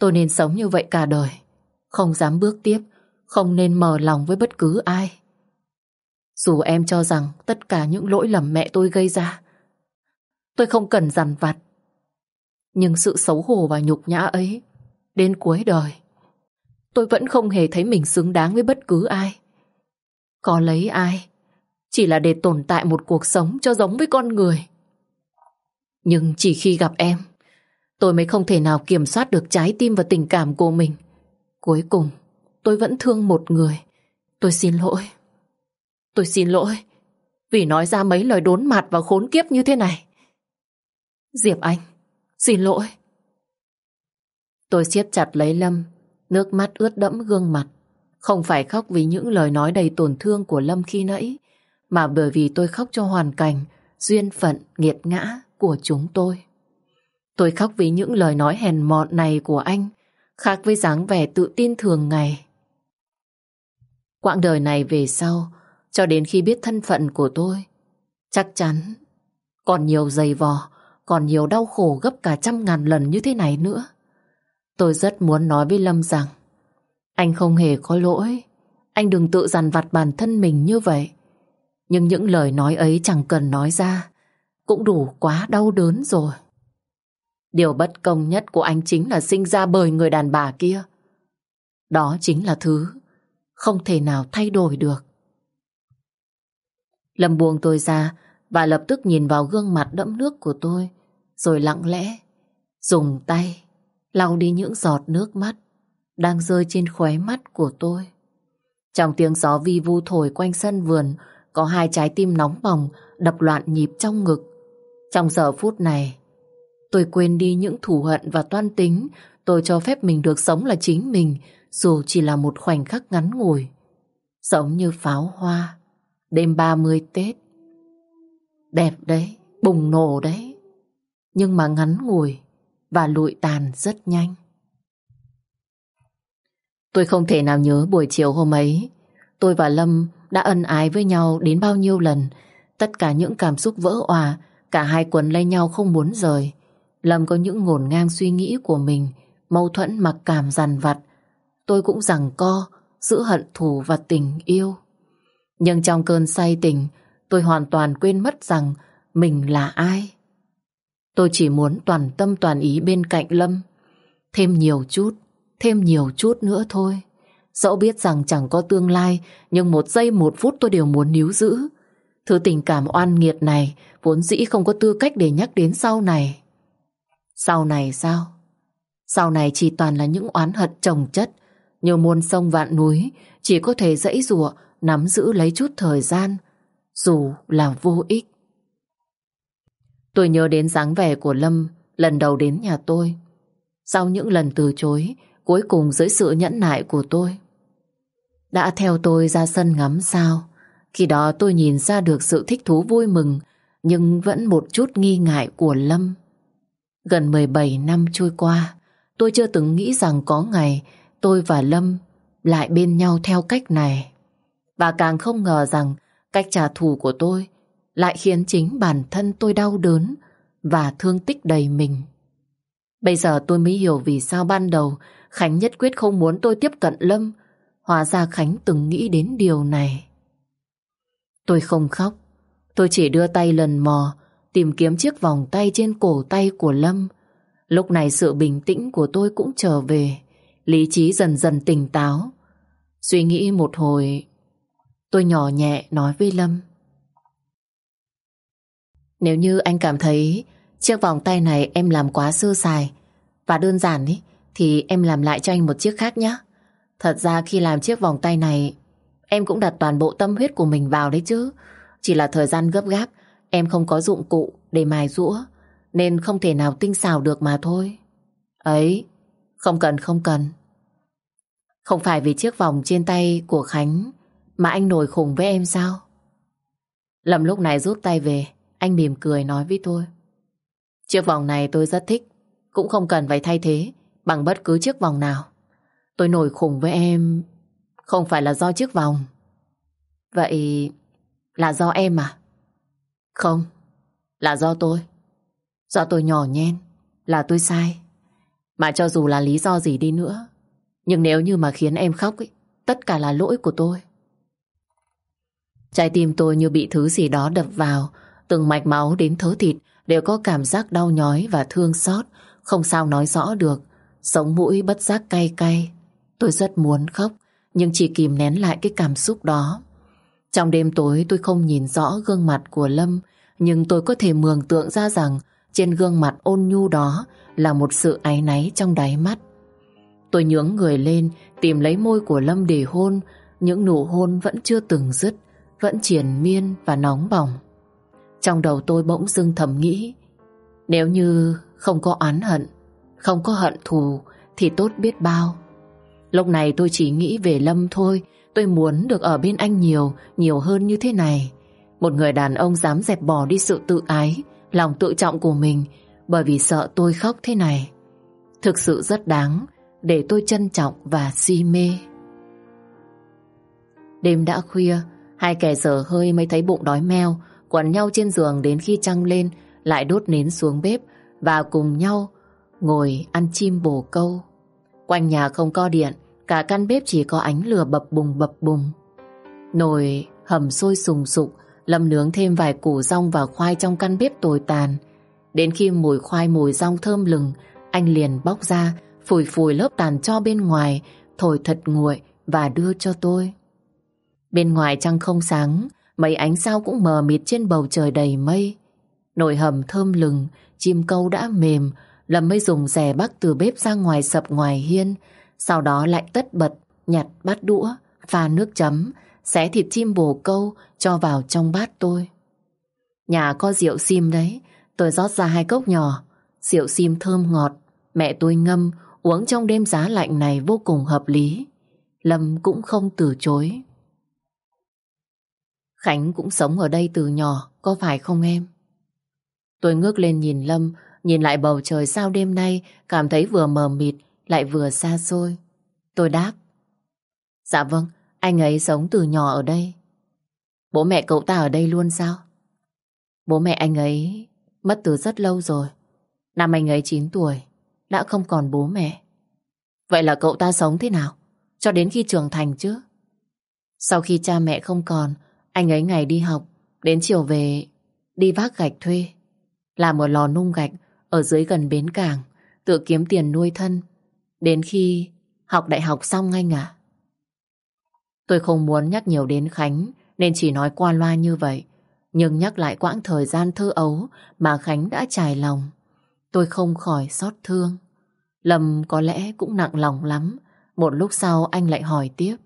tôi nên sống như vậy cả đời, không dám bước tiếp, không nên mở lòng với bất cứ ai. Dù em cho rằng tất cả những lỗi lầm mẹ tôi gây ra, tôi không cần dằn vặt. Nhưng sự xấu hổ và nhục nhã ấy, đến cuối đời, tôi vẫn không hề thấy mình xứng đáng với bất cứ ai. Có lấy ai, chỉ là để tồn tại một cuộc sống cho giống với con người. Nhưng chỉ khi gặp em, tôi mới không thể nào kiểm soát được trái tim và tình cảm của mình. Cuối cùng, tôi vẫn thương một người. Tôi xin lỗi. Tôi xin lỗi vì nói ra mấy lời đốn mặt và khốn kiếp như thế này. Diệp Anh, xin lỗi. Tôi siết chặt lấy Lâm, nước mắt ướt đẫm gương mặt. Không phải khóc vì những lời nói đầy tổn thương của Lâm khi nãy, mà bởi vì tôi khóc cho hoàn cảnh, duyên phận, nghiệt ngã của chúng tôi. Tôi khóc vì những lời nói hèn mọn này của anh, khác với dáng vẻ tự tin thường ngày. Quãng đời này về sau, cho đến khi biết thân phận của tôi, chắc chắn còn nhiều dày vò, còn nhiều đau khổ gấp cả trăm ngàn lần như thế này nữa. Tôi rất muốn nói với Lâm rằng anh không hề có lỗi, anh đừng tự dằn vặt bản thân mình như vậy. Nhưng những lời nói ấy chẳng cần nói ra, cũng đủ quá đau đớn rồi. Điều bất công nhất của anh chính là sinh ra bởi người đàn bà kia. Đó chính là thứ không thể nào thay đổi được. Lâm buông tôi ra và lập tức nhìn vào gương mặt đẫm nước của tôi, rồi lặng lẽ dùng tay lau đi những giọt nước mắt đang rơi trên khóe mắt của tôi. Trong tiếng gió vi vu thổi quanh sân vườn, có hai trái tim nóng bỏng đập loạn nhịp trong ngực. Trong giờ phút này, tôi quên đi những thù hận và toan tính, tôi cho phép mình được sống là chính mình, dù chỉ là một khoảnh khắc ngắn ngủi. Giống như pháo hoa, đêm 30 Tết. Đẹp đấy, bùng nổ đấy, nhưng mà ngắn ngủi và lụi tàn rất nhanh. Tôi không thể nào nhớ buổi chiều hôm ấy, tôi và Lâm đã ân ái với nhau đến bao nhiêu lần, tất cả những cảm xúc vỡ òa, cả hai quấn lấy nhau không muốn rời. Lâm có những ngổn ngang suy nghĩ của mình, mâu thuẫn mặc cảm dằn vặt. Tôi cũng rằng co, giữ hận thù và tình yêu. Nhưng trong cơn say tình, tôi hoàn toàn quên mất rằng mình là ai. Tôi chỉ muốn toàn tâm toàn ý bên cạnh Lâm. Thêm nhiều chút, thêm nhiều chút nữa thôi. Dẫu biết rằng chẳng có tương lai, nhưng một giây một phút tôi đều muốn níu giữ. Thứ tình cảm oan nghiệt này vốn dĩ không có tư cách để nhắc đến sau này. Sau này sao? Sau này chỉ toàn là những oán hận trồng chất, như muôn sông vạn núi, chỉ có thể dãy rủa nắm giữ lấy chút thời gian, dù là vô ích. Tôi nhớ đến dáng vẻ của Lâm lần đầu đến nhà tôi. Sau những lần từ chối, cuối cùng dưới sự nhẫn nại của tôi. Đã theo tôi ra sân ngắm sao. Khi đó tôi nhìn ra được sự thích thú vui mừng, nhưng vẫn một chút nghi ngại của Lâm. Gần 17 năm trôi qua, tôi chưa từng nghĩ rằng có ngày tôi và Lâm lại bên nhau theo cách này. Và càng không ngờ rằng cách trả thù của tôi lại khiến chính bản thân tôi đau đớn và thương tích đầy mình. Bây giờ tôi mới hiểu vì sao ban đầu Khánh nhất quyết không muốn tôi tiếp cận Lâm. Hóa ra Khánh từng nghĩ đến điều này. Tôi không khóc. Tôi chỉ đưa tay lần mò tìm kiếm chiếc vòng tay trên cổ tay của Lâm. Lúc này sự bình tĩnh của tôi cũng trở về. Lý trí dần dần tỉnh táo. Suy nghĩ một hồi, tôi nhỏ nhẹ nói với Lâm. Nếu như anh cảm thấy chiếc vòng tay này em làm quá sơ sài và đơn giản ý, thì em làm lại cho anh một chiếc khác nhé. Thật ra khi làm chiếc vòng tay này em cũng đặt toàn bộ tâm huyết của mình vào đấy chứ. Chỉ là thời gian gấp gáp em không có dụng cụ để mài rũa nên không thể nào tinh xảo được mà thôi. Ấy, không cần không cần. Không phải vì chiếc vòng trên tay của Khánh mà anh nổi khùng với em sao? Lâm lúc này rút tay về anh mỉm cười nói với tôi. Chiếc vòng này tôi rất thích, cũng không cần phải thay thế bằng bất cứ chiếc vòng nào. Tôi nổi khủng với em không phải là do chiếc vòng. Vậy là do em à? Không, là do tôi. Do tôi nhỏ nhen, là tôi sai. Mà cho dù là lý do gì đi nữa, nhưng nếu như mà khiến em khóc, ấy, tất cả là lỗi của tôi. Trái tim tôi như bị thứ gì đó đập vào, Từng mạch máu đến thớ thịt đều có cảm giác đau nhói và thương xót, không sao nói rõ được. Sống mũi bất giác cay cay. Tôi rất muốn khóc, nhưng chỉ kìm nén lại cái cảm xúc đó. Trong đêm tối tôi không nhìn rõ gương mặt của Lâm, nhưng tôi có thể mường tượng ra rằng trên gương mặt ôn nhu đó là một sự áy náy trong đáy mắt. Tôi nhướng người lên, tìm lấy môi của Lâm để hôn, những nụ hôn vẫn chưa từng dứt, vẫn triền miên và nóng bỏng. Trong đầu tôi bỗng dưng thầm nghĩ Nếu như không có oán hận Không có hận thù Thì tốt biết bao Lúc này tôi chỉ nghĩ về Lâm thôi Tôi muốn được ở bên anh nhiều Nhiều hơn như thế này. Một người đàn ông dám dẹp bỏ đi sự tự ái Lòng tự trọng của mình Bởi vì sợ tôi khóc thế này. Thực sự rất đáng Để tôi trân trọng và si mê. Đêm đã khuya Hai kẻ dở hơi mới thấy bụng đói meo quẩn nhau trên giường đến khi trăng lên lại đốt nến xuống bếp và cùng nhau ngồi ăn chim bồ câu. Quanh nhà không có điện, cả căn bếp chỉ có ánh lửa bập bùng bập bùng. Nồi hầm sôi sùng sục, Lâm nướng thêm vài củ rong và khoai trong căn bếp tồi tàn. Đến khi mùi khoai mùi rong thơm lừng, anh liền bóc ra, phủi phủi lớp tàn cho bên ngoài, thổi thật nguội và đưa cho tôi. Bên ngoài trăng không sáng, Mấy ánh sao cũng mờ mịt trên bầu trời đầy mây. Nồi hầm thơm lừng, chim câu đã mềm, Lâm mới dùng rẻ bắc từ bếp ra ngoài sập ngoài hiên, sau đó lại tất bật, nhặt bát đũa, pha nước chấm, xé thịt chim bồ câu cho vào trong bát tôi. Nhà có rượu sim đấy, tôi rót ra hai cốc nhỏ, rượu sim thơm ngọt, mẹ tôi ngâm, uống trong đêm giá lạnh này vô cùng hợp lý. Lâm cũng không từ chối. Khánh cũng sống ở đây từ nhỏ, có phải không em? Tôi ngước lên nhìn Lâm, nhìn lại bầu trời sao đêm nay, cảm thấy vừa mờ mịt, lại vừa xa xôi. Tôi đáp. Dạ vâng, anh ấy sống từ nhỏ ở đây. Bố mẹ cậu ta ở đây luôn sao? Bố mẹ anh ấy mất từ rất lâu rồi. Năm anh ấy 9 tuổi, đã không còn bố mẹ. Vậy là cậu ta sống thế nào? Cho đến khi trưởng thành chứ? Sau khi cha mẹ không còn, anh ấy ngày đi học, đến chiều về đi vác gạch thuê. Làm một lò nung gạch ở dưới gần bến cảng, tự kiếm tiền nuôi thân. Đến khi học đại học xong anh à? Tôi không muốn nhắc nhiều đến Khánh nên chỉ nói qua loa như vậy. Nhưng nhắc lại quãng thời gian thơ ấu mà Khánh đã trải lòng. Tôi không khỏi xót thương. Lâm có lẽ cũng nặng lòng lắm. Một lúc sau anh lại hỏi tiếp.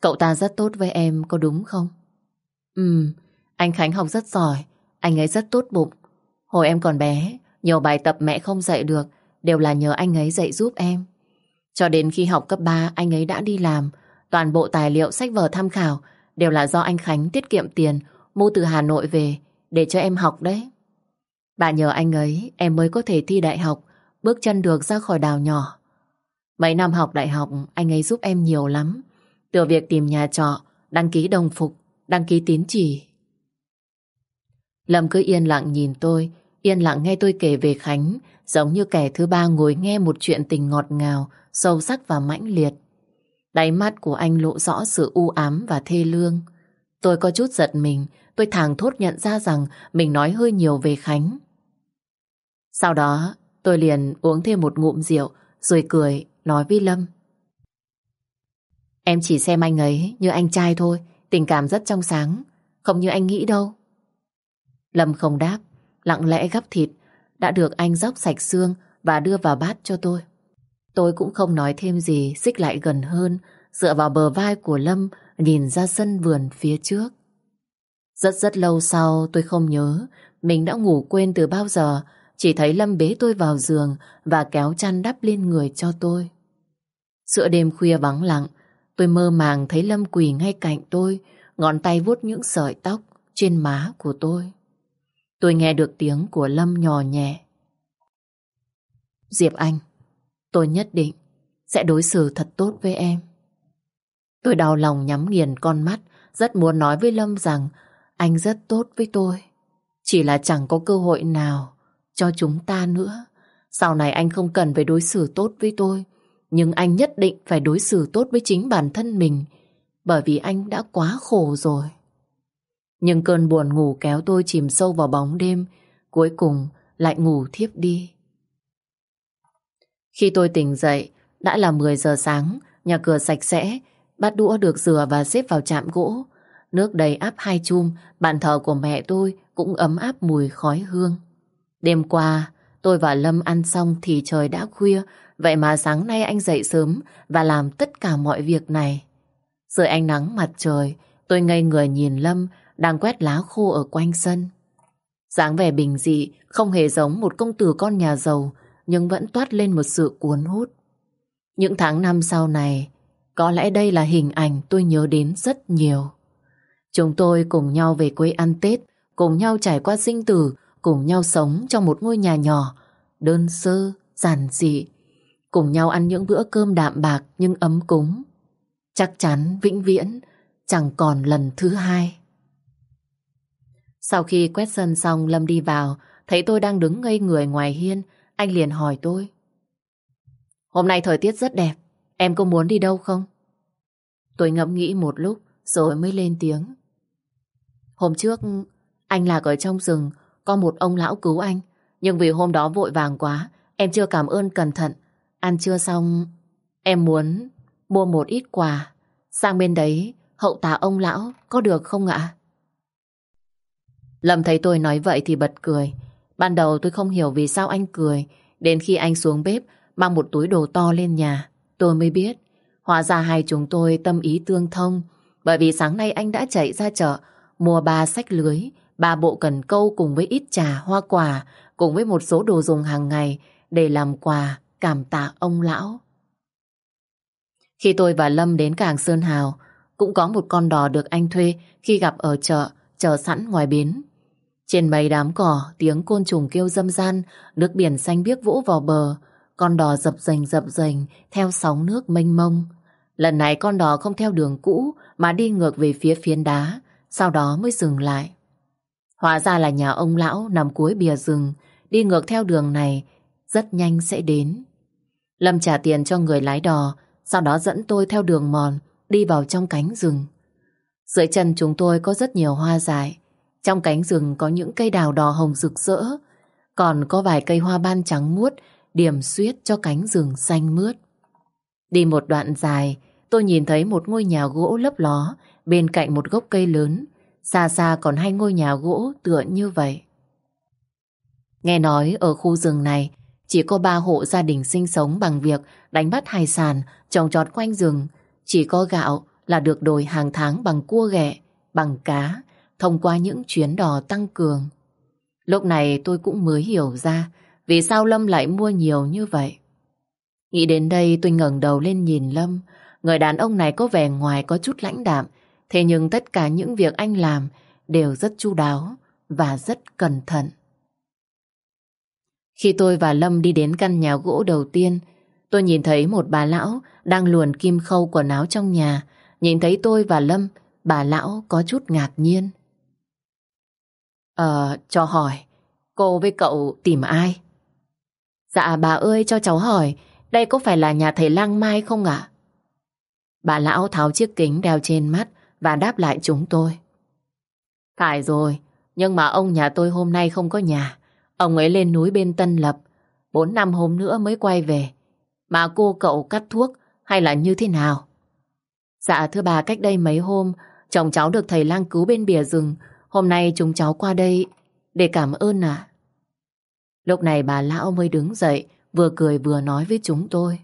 Cậu ta rất tốt với em, có đúng không? Ừ, anh Khánh học rất giỏi, anh ấy rất tốt bụng. Hồi em còn bé, nhiều bài tập mẹ không dạy được đều là nhờ anh ấy dạy giúp em. Cho đến khi học cấp 3 anh ấy đã đi làm, toàn bộ tài liệu sách vở tham khảo đều là do anh Khánh tiết kiệm tiền mua từ Hà Nội về để cho em học đấy. Bà nhờ anh ấy em mới có thể thi đại học, bước chân được ra khỏi đào nhỏ. Mấy năm học đại học anh ấy giúp em nhiều lắm. Từ việc tìm nhà trọ, đăng ký đồng phục, đăng ký tín chỉ. Lâm cứ yên lặng nhìn tôi, yên lặng nghe tôi kể về Khánh, giống như kẻ thứ ba ngồi nghe một chuyện tình ngọt ngào, sâu sắc và mãnh liệt. Đáy mắt của anh lộ rõ sự u ám và thê lương. Tôi có chút giật mình, tôi thàng thốt nhận ra rằng mình nói hơi nhiều về Khánh. Sau đó, tôi liền uống thêm một ngụm rượu, rồi cười, nói với Lâm. Em chỉ xem anh ấy như anh trai thôi, tình cảm rất trong sáng, không như anh nghĩ đâu. Lâm không đáp, lặng lẽ gắp thịt, đã được anh dốc sạch xương và đưa vào bát cho tôi. Tôi cũng không nói thêm gì, xích lại gần hơn, dựa vào bờ vai của Lâm, nhìn ra sân vườn phía trước. Rất rất lâu sau tôi không nhớ mình đã ngủ quên từ bao giờ, chỉ thấy Lâm bế tôi vào giường và kéo chăn đắp lên người cho tôi. Giữa đêm khuya vắng lặng, tôi mơ màng thấy Lâm quỳ ngay cạnh tôi, ngón tay vuốt những sợi tóc trên má của tôi. Tôi nghe được tiếng của Lâm nhỏ nhẹ. Diệp Anh, tôi nhất định sẽ đối xử thật tốt với em. Tôi đau lòng nhắm nghiền con mắt, rất muốn nói với Lâm rằng anh rất tốt với tôi. Chỉ là chẳng có cơ hội nào cho chúng ta nữa. Sau này anh không cần phải đối xử tốt với tôi, nhưng anh nhất định phải đối xử tốt với chính bản thân mình, bởi vì anh đã quá khổ rồi. Nhưng cơn buồn ngủ kéo tôi chìm sâu vào bóng đêm, cuối cùng lại ngủ thiếp đi. Khi tôi tỉnh dậy, đã là 10 giờ sáng, nhà cửa sạch sẽ, bát đũa được rửa và xếp vào chạm gỗ. Nước đầy áp hai chum, bàn thờ của mẹ tôi cũng ấm áp mùi khói hương. Đêm qua, tôi và Lâm ăn xong thì trời đã khuya, vậy mà sáng nay anh dậy sớm và làm tất cả mọi việc này. Dưới ánh nắng mặt trời, tôi ngây người nhìn Lâm đang quét lá khô ở quanh sân. dáng vẻ bình dị, không hề giống một công tử con nhà giàu, nhưng vẫn toát lên một sự cuốn hút. Những tháng năm sau này, có lẽ đây là hình ảnh tôi nhớ đến rất nhiều. Chúng tôi cùng nhau về quê ăn Tết, cùng nhau trải qua sinh tử, cùng nhau sống trong một ngôi nhà nhỏ, đơn sơ, giản dị, cùng nhau ăn những bữa cơm đạm bạc nhưng ấm cúng. Chắc chắn vĩnh viễn chẳng còn lần thứ hai. Sau khi quét sân xong Lâm đi vào, thấy tôi đang đứng ngây người ngoài hiên, anh liền hỏi tôi. Hôm nay thời tiết rất đẹp, em có muốn đi đâu không? Tôi ngẫm nghĩ một lúc rồi mới lên tiếng. Hôm trước anh lạc ở trong rừng có một ông lão cứu anh nhưng vì hôm đó vội vàng quá em chưa cảm ơn cẩn thận ăn chưa xong em muốn mua một ít quà sang bên đấy hậu tà ông lão có được không ạ? Lâm thấy tôi nói vậy thì bật cười ban đầu tôi không hiểu vì sao anh cười đến khi anh xuống bếp mang một túi đồ to lên nhà tôi mới biết Hóa ra hai chúng tôi tâm ý tương thông bởi vì sáng nay anh đã chạy ra chợ mua ba sách lưới, ba bộ cần câu cùng với ít trà, hoa quả cùng với một số đồ dùng hàng ngày để làm quà cảm tạ ông lão. Khi tôi và Lâm đến cảng Sơn Hào cũng có một con đò được anh thuê khi gặp ở chợ chờ sẵn ngoài bến. Trên mấy đám cỏ, tiếng côn trùng kêu dâm gian, nước biển xanh biếc vỗ vào bờ, con đò dập dềnh dập dềnh theo sóng nước mênh mông. Lần này con đò không theo đường cũ mà đi ngược về phía phiến đá, sau đó mới dừng lại. Hóa ra là nhà ông lão nằm cuối bìa rừng, đi ngược theo đường này, rất nhanh sẽ đến. Lâm trả tiền cho người lái đò, sau đó dẫn tôi theo đường mòn, đi vào trong cánh rừng. Dưới chân chúng tôi có rất nhiều hoa dại. Trong cánh rừng có những cây đào đỏ hồng rực rỡ, còn có vài cây hoa ban trắng muốt điểm xuyết cho cánh rừng xanh mướt. Đi một đoạn dài, tôi nhìn thấy một ngôi nhà gỗ lấp ló bên cạnh một gốc cây lớn. xa xa còn hai ngôi nhà gỗ tựa như vậy. Nghe nói ở khu rừng này chỉ có ba hộ gia đình sinh sống bằng việc đánh bắt hải sản, trồng trọt quanh rừng. Chỉ có gạo là được đổi hàng tháng bằng cua ghẹ, bằng cá, thông qua những chuyến đò tăng cường. Lúc này tôi cũng mới hiểu ra vì sao Lâm lại mua nhiều như vậy. Nghĩ đến đây tôi ngẩng đầu lên nhìn Lâm. Người đàn ông này có vẻ ngoài có chút lãnh đạm, thế nhưng tất cả những việc anh làm đều rất chu đáo và rất cẩn thận. Khi tôi và Lâm đi đến căn nhà gỗ đầu tiên, tôi nhìn thấy một bà lão đang luồn kim khâu quần áo trong nhà. Nhìn thấy tôi và Lâm, bà lão có chút ngạc nhiên. Ờ, cho hỏi, cô với cậu tìm ai? Dạ bà ơi cho cháu hỏi, đây có phải là nhà thầy Lang Mai không ạ? Bà lão tháo chiếc kính đeo trên mắt và đáp lại chúng tôi. Phải rồi, nhưng mà ông nhà tôi hôm nay không có nhà. Ông ấy lên núi bên Tân Lập, bốn năm hôm nữa mới quay về. Mà cô cậu cắt thuốc hay là như thế nào? Dạ thưa bà cách đây mấy hôm, chồng cháu được thầy lang cứu bên bìa rừng. Hôm nay chúng cháu qua đây để cảm ơn ạ. Lúc này bà lão mới đứng dậy, vừa cười vừa nói với chúng tôi.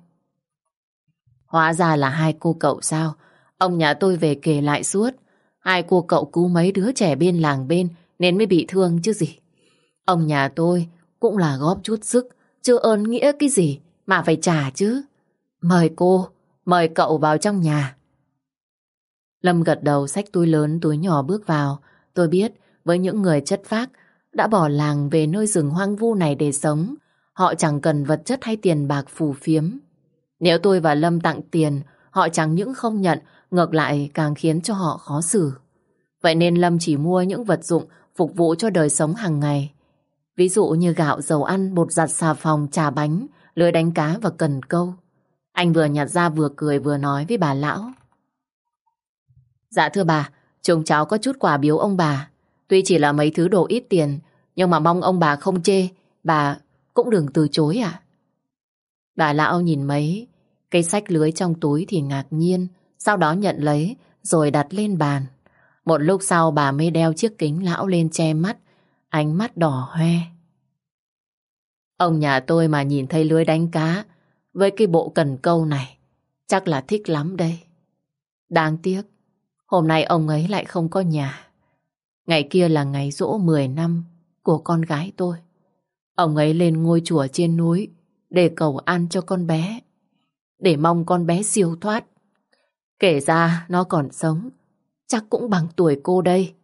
Hóa ra là hai cô cậu sao? Ông nhà tôi về kể lại suốt. Hai cô cậu cứu mấy đứa trẻ bên làng bên nên mới bị thương chứ gì. Ông nhà tôi cũng là góp chút sức, chưa ơn nghĩa cái gì mà phải trả chứ. Mời cô, mời cậu vào trong nhà. Lâm gật đầu xách túi lớn túi nhỏ bước vào. Tôi biết với những người chất phác đã bỏ làng về nơi rừng hoang vu này để sống, họ chẳng cần vật chất hay tiền bạc phù phiếm. Nếu tôi và Lâm tặng tiền, họ chẳng những không nhận, ngược lại càng khiến cho họ khó xử. Vậy nên Lâm chỉ mua những vật dụng phục vụ cho đời sống hàng ngày. Ví dụ như gạo, dầu ăn, bột giặt xà phòng, trà bánh, lưới đánh cá và cần câu. Anh vừa nhặt ra vừa cười vừa nói với bà lão. Dạ thưa bà, chồng cháu có chút quà biếu ông bà. Tuy chỉ là mấy thứ đồ ít tiền, nhưng mà mong ông bà không chê, bà cũng đừng từ chối à. Bà lão nhìn mấy cây sách lưới trong túi thì ngạc nhiên, sau đó nhận lấy rồi đặt lên bàn. Một lúc sau bà mới đeo chiếc kính lão lên che mắt, ánh mắt đỏ hoe. Ông nhà tôi mà nhìn thấy lưới đánh cá với cái bộ cần câu này, chắc là thích lắm đây. Đáng tiếc, hôm nay ông ấy lại không có nhà. Ngày kia là ngày rỗ 10 năm của con gái tôi. Ông ấy lên ngôi chùa trên núi để cầu an cho con bé, để mong con bé siêu thoát. Kể ra nó còn sống, chắc cũng bằng tuổi cô đây.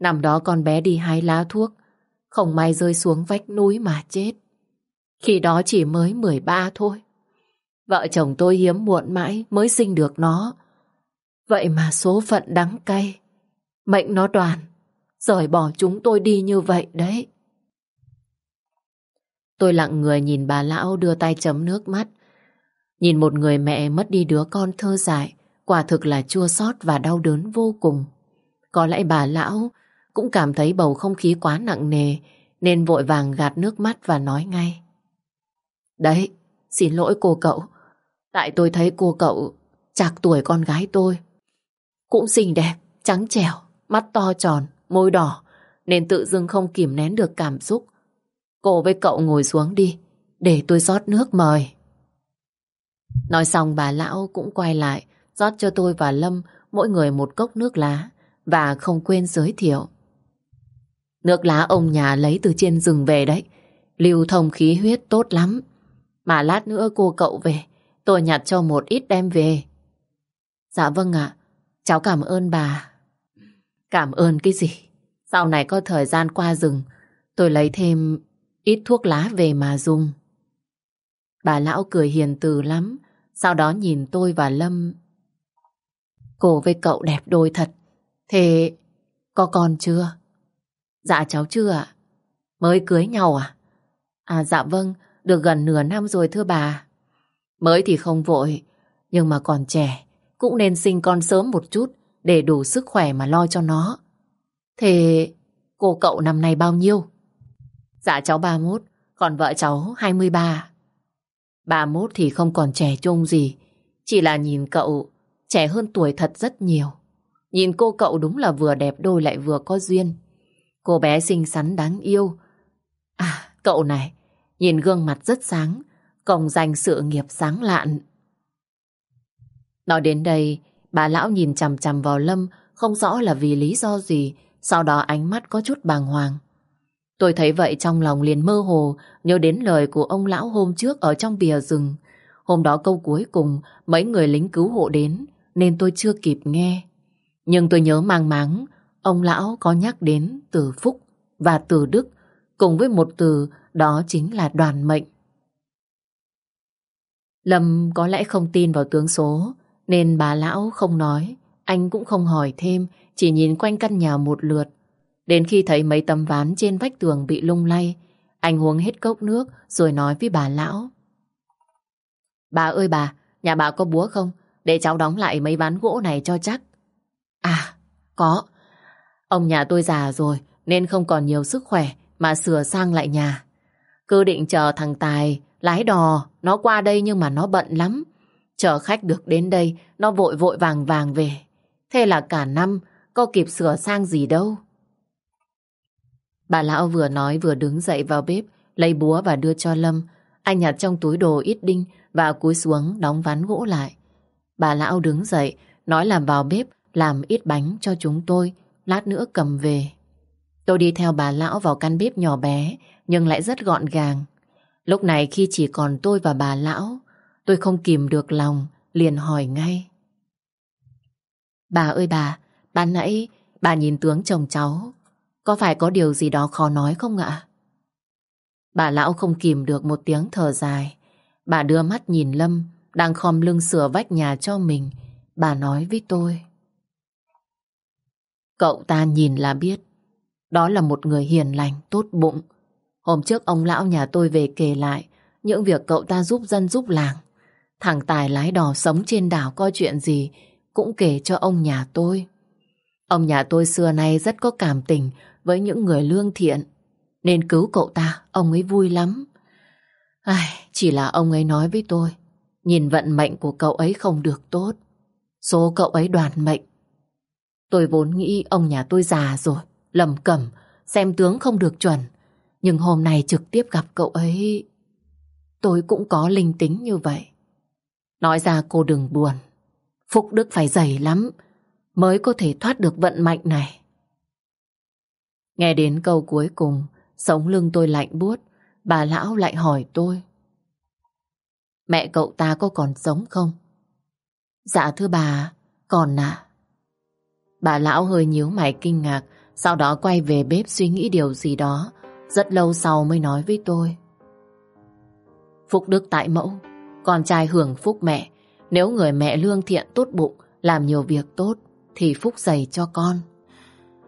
Năm đó con bé đi hái lá thuốc, không may rơi xuống vách núi mà chết. Khi đó chỉ mới 13 thôi. Vợ chồng tôi hiếm muộn mãi mới sinh được nó. Vậy mà số phận đắng cay. Mệnh nó đoàn, rời bỏ chúng tôi đi như vậy đấy. Tôi lặng người nhìn bà lão đưa tay chấm nước mắt. Nhìn một người mẹ mất đi đứa con thơ dại, quả thực là chua xót và đau đớn vô cùng. Có lẽ bà lão cũng cảm thấy bầu không khí quá nặng nề, nên vội vàng gạt nước mắt và nói ngay. Đấy, xin lỗi cô cậu. Tại tôi thấy cô cậu chạc tuổi con gái tôi. Cũng xinh đẹp, trắng trẻo, mắt to tròn, môi đỏ, nên tự dưng không kìm nén được cảm xúc. Cô với cậu ngồi xuống đi, để tôi rót nước mời. Nói xong bà lão cũng quay lại, rót cho tôi và Lâm mỗi người một cốc nước lá và không quên giới thiệu. Nước lá ông nhà lấy từ trên rừng về đấy, lưu thông khí huyết tốt lắm. Mà lát nữa cô cậu về, tôi nhặt cho một ít đem về. Dạ vâng ạ, cháu cảm ơn bà. Cảm ơn cái gì? Sau này có thời gian qua rừng, tôi lấy thêm ít thuốc lá về mà dùng. Bà lão cười hiền từ lắm, sau đó nhìn tôi và Lâm. Cô với cậu đẹp đôi thật. Thế có con chưa? Dạ cháu chưa ạ. Mới cưới nhau à? À dạ vâng, được gần nửa năm rồi thưa bà. Mới thì không vội, nhưng mà còn trẻ, cũng nên sinh con sớm một chút để đủ sức khỏe mà lo cho nó. Thế cô cậu năm nay bao nhiêu? Dạ cháu 31, còn vợ cháu 23. 31 thì không còn trẻ trung gì, chỉ là nhìn cậu trẻ hơn tuổi thật rất nhiều. Nhìn cô cậu đúng là vừa đẹp đôi lại vừa có duyên. Cô bé xinh xắn đáng yêu. À, cậu này, nhìn gương mặt rất sáng, còn dành sự nghiệp sáng lạn. Nói đến đây, bà lão nhìn chằm chằm vào Lâm, không rõ là vì lý do gì, sau đó ánh mắt có chút bàng hoàng. Tôi thấy vậy trong lòng liền mơ hồ, nhớ đến lời của ông lão hôm trước ở trong bìa rừng. Hôm đó câu cuối cùng, mấy người lính cứu hộ đến, nên tôi chưa kịp nghe. Nhưng tôi nhớ mang máng, ông lão có nhắc đến từ phúc và từ đức, cùng với một từ đó chính là đoàn mệnh. Lâm có lẽ không tin vào tướng số, nên bà lão không nói, anh cũng không hỏi thêm, chỉ nhìn quanh căn nhà một lượt. Đến khi thấy mấy tấm ván trên vách tường bị lung lay, anh uống hết cốc nước rồi nói với bà lão. Bà ơi bà, nhà bà có búa không? Để cháu đóng lại mấy ván gỗ này cho chắc. À, có. Ông nhà tôi già rồi nên không còn nhiều sức khỏe mà sửa sang lại nhà. Cứ định chờ thằng Tài lái đò nó qua đây nhưng mà nó bận lắm. Chờ khách được đến đây nó vội vội vàng vàng về. Thế là cả năm có kịp sửa sang gì đâu. Bà lão vừa nói vừa đứng dậy vào bếp lấy búa và đưa cho Lâm. Anh nhặt trong túi đồ ít đinh và cúi xuống đóng ván gỗ lại. Bà lão đứng dậy nói làm vào bếp làm ít bánh cho chúng tôi, lát nữa cầm về. Tôi đi theo bà lão vào căn bếp nhỏ bé, nhưng lại rất gọn gàng. Lúc này khi chỉ còn tôi và bà lão, tôi không kìm được lòng, liền hỏi ngay. Bà ơi bà, ban nãy bà nhìn tướng chồng cháu, có phải có điều gì đó khó nói không ạ? Bà lão không kìm được một tiếng thở dài. Bà đưa mắt nhìn Lâm, đang khom lưng sửa vách nhà cho mình. Bà nói với tôi. Cậu ta nhìn là biết. Đó là một người hiền lành, tốt bụng. Hôm trước ông lão nhà tôi về kể lại những việc cậu ta giúp dân giúp làng. Thằng Tài lái đò sống trên đảo coi chuyện gì cũng kể cho ông nhà tôi. Ông nhà tôi xưa nay rất có cảm tình với những người lương thiện. Nên cứu cậu ta, ông ấy vui lắm. Ai, chỉ là ông ấy nói với tôi, nhìn vận mệnh của cậu ấy không được tốt. Số cậu ấy đoàn mệnh Tôi vốn nghĩ ông nhà tôi già rồi, lầm cẩm, xem tướng không được chuẩn. Nhưng hôm nay trực tiếp gặp cậu ấy, tôi cũng có linh tính như vậy. Nói ra cô đừng buồn, Phúc Đức phải dày lắm mới có thể thoát được vận mạnh này. Nghe đến câu cuối cùng, sống lưng tôi lạnh buốt, bà lão lại hỏi tôi. Mẹ cậu ta có còn sống không? Dạ thưa bà, còn ạ. Bà lão hơi nhíu mày kinh ngạc, sau đó quay về bếp suy nghĩ điều gì đó. Rất lâu sau mới nói với tôi. Phúc đức tại mẫu, con trai hưởng phúc mẹ. Nếu người mẹ lương thiện tốt bụng, làm nhiều việc tốt, thì phúc dày cho con.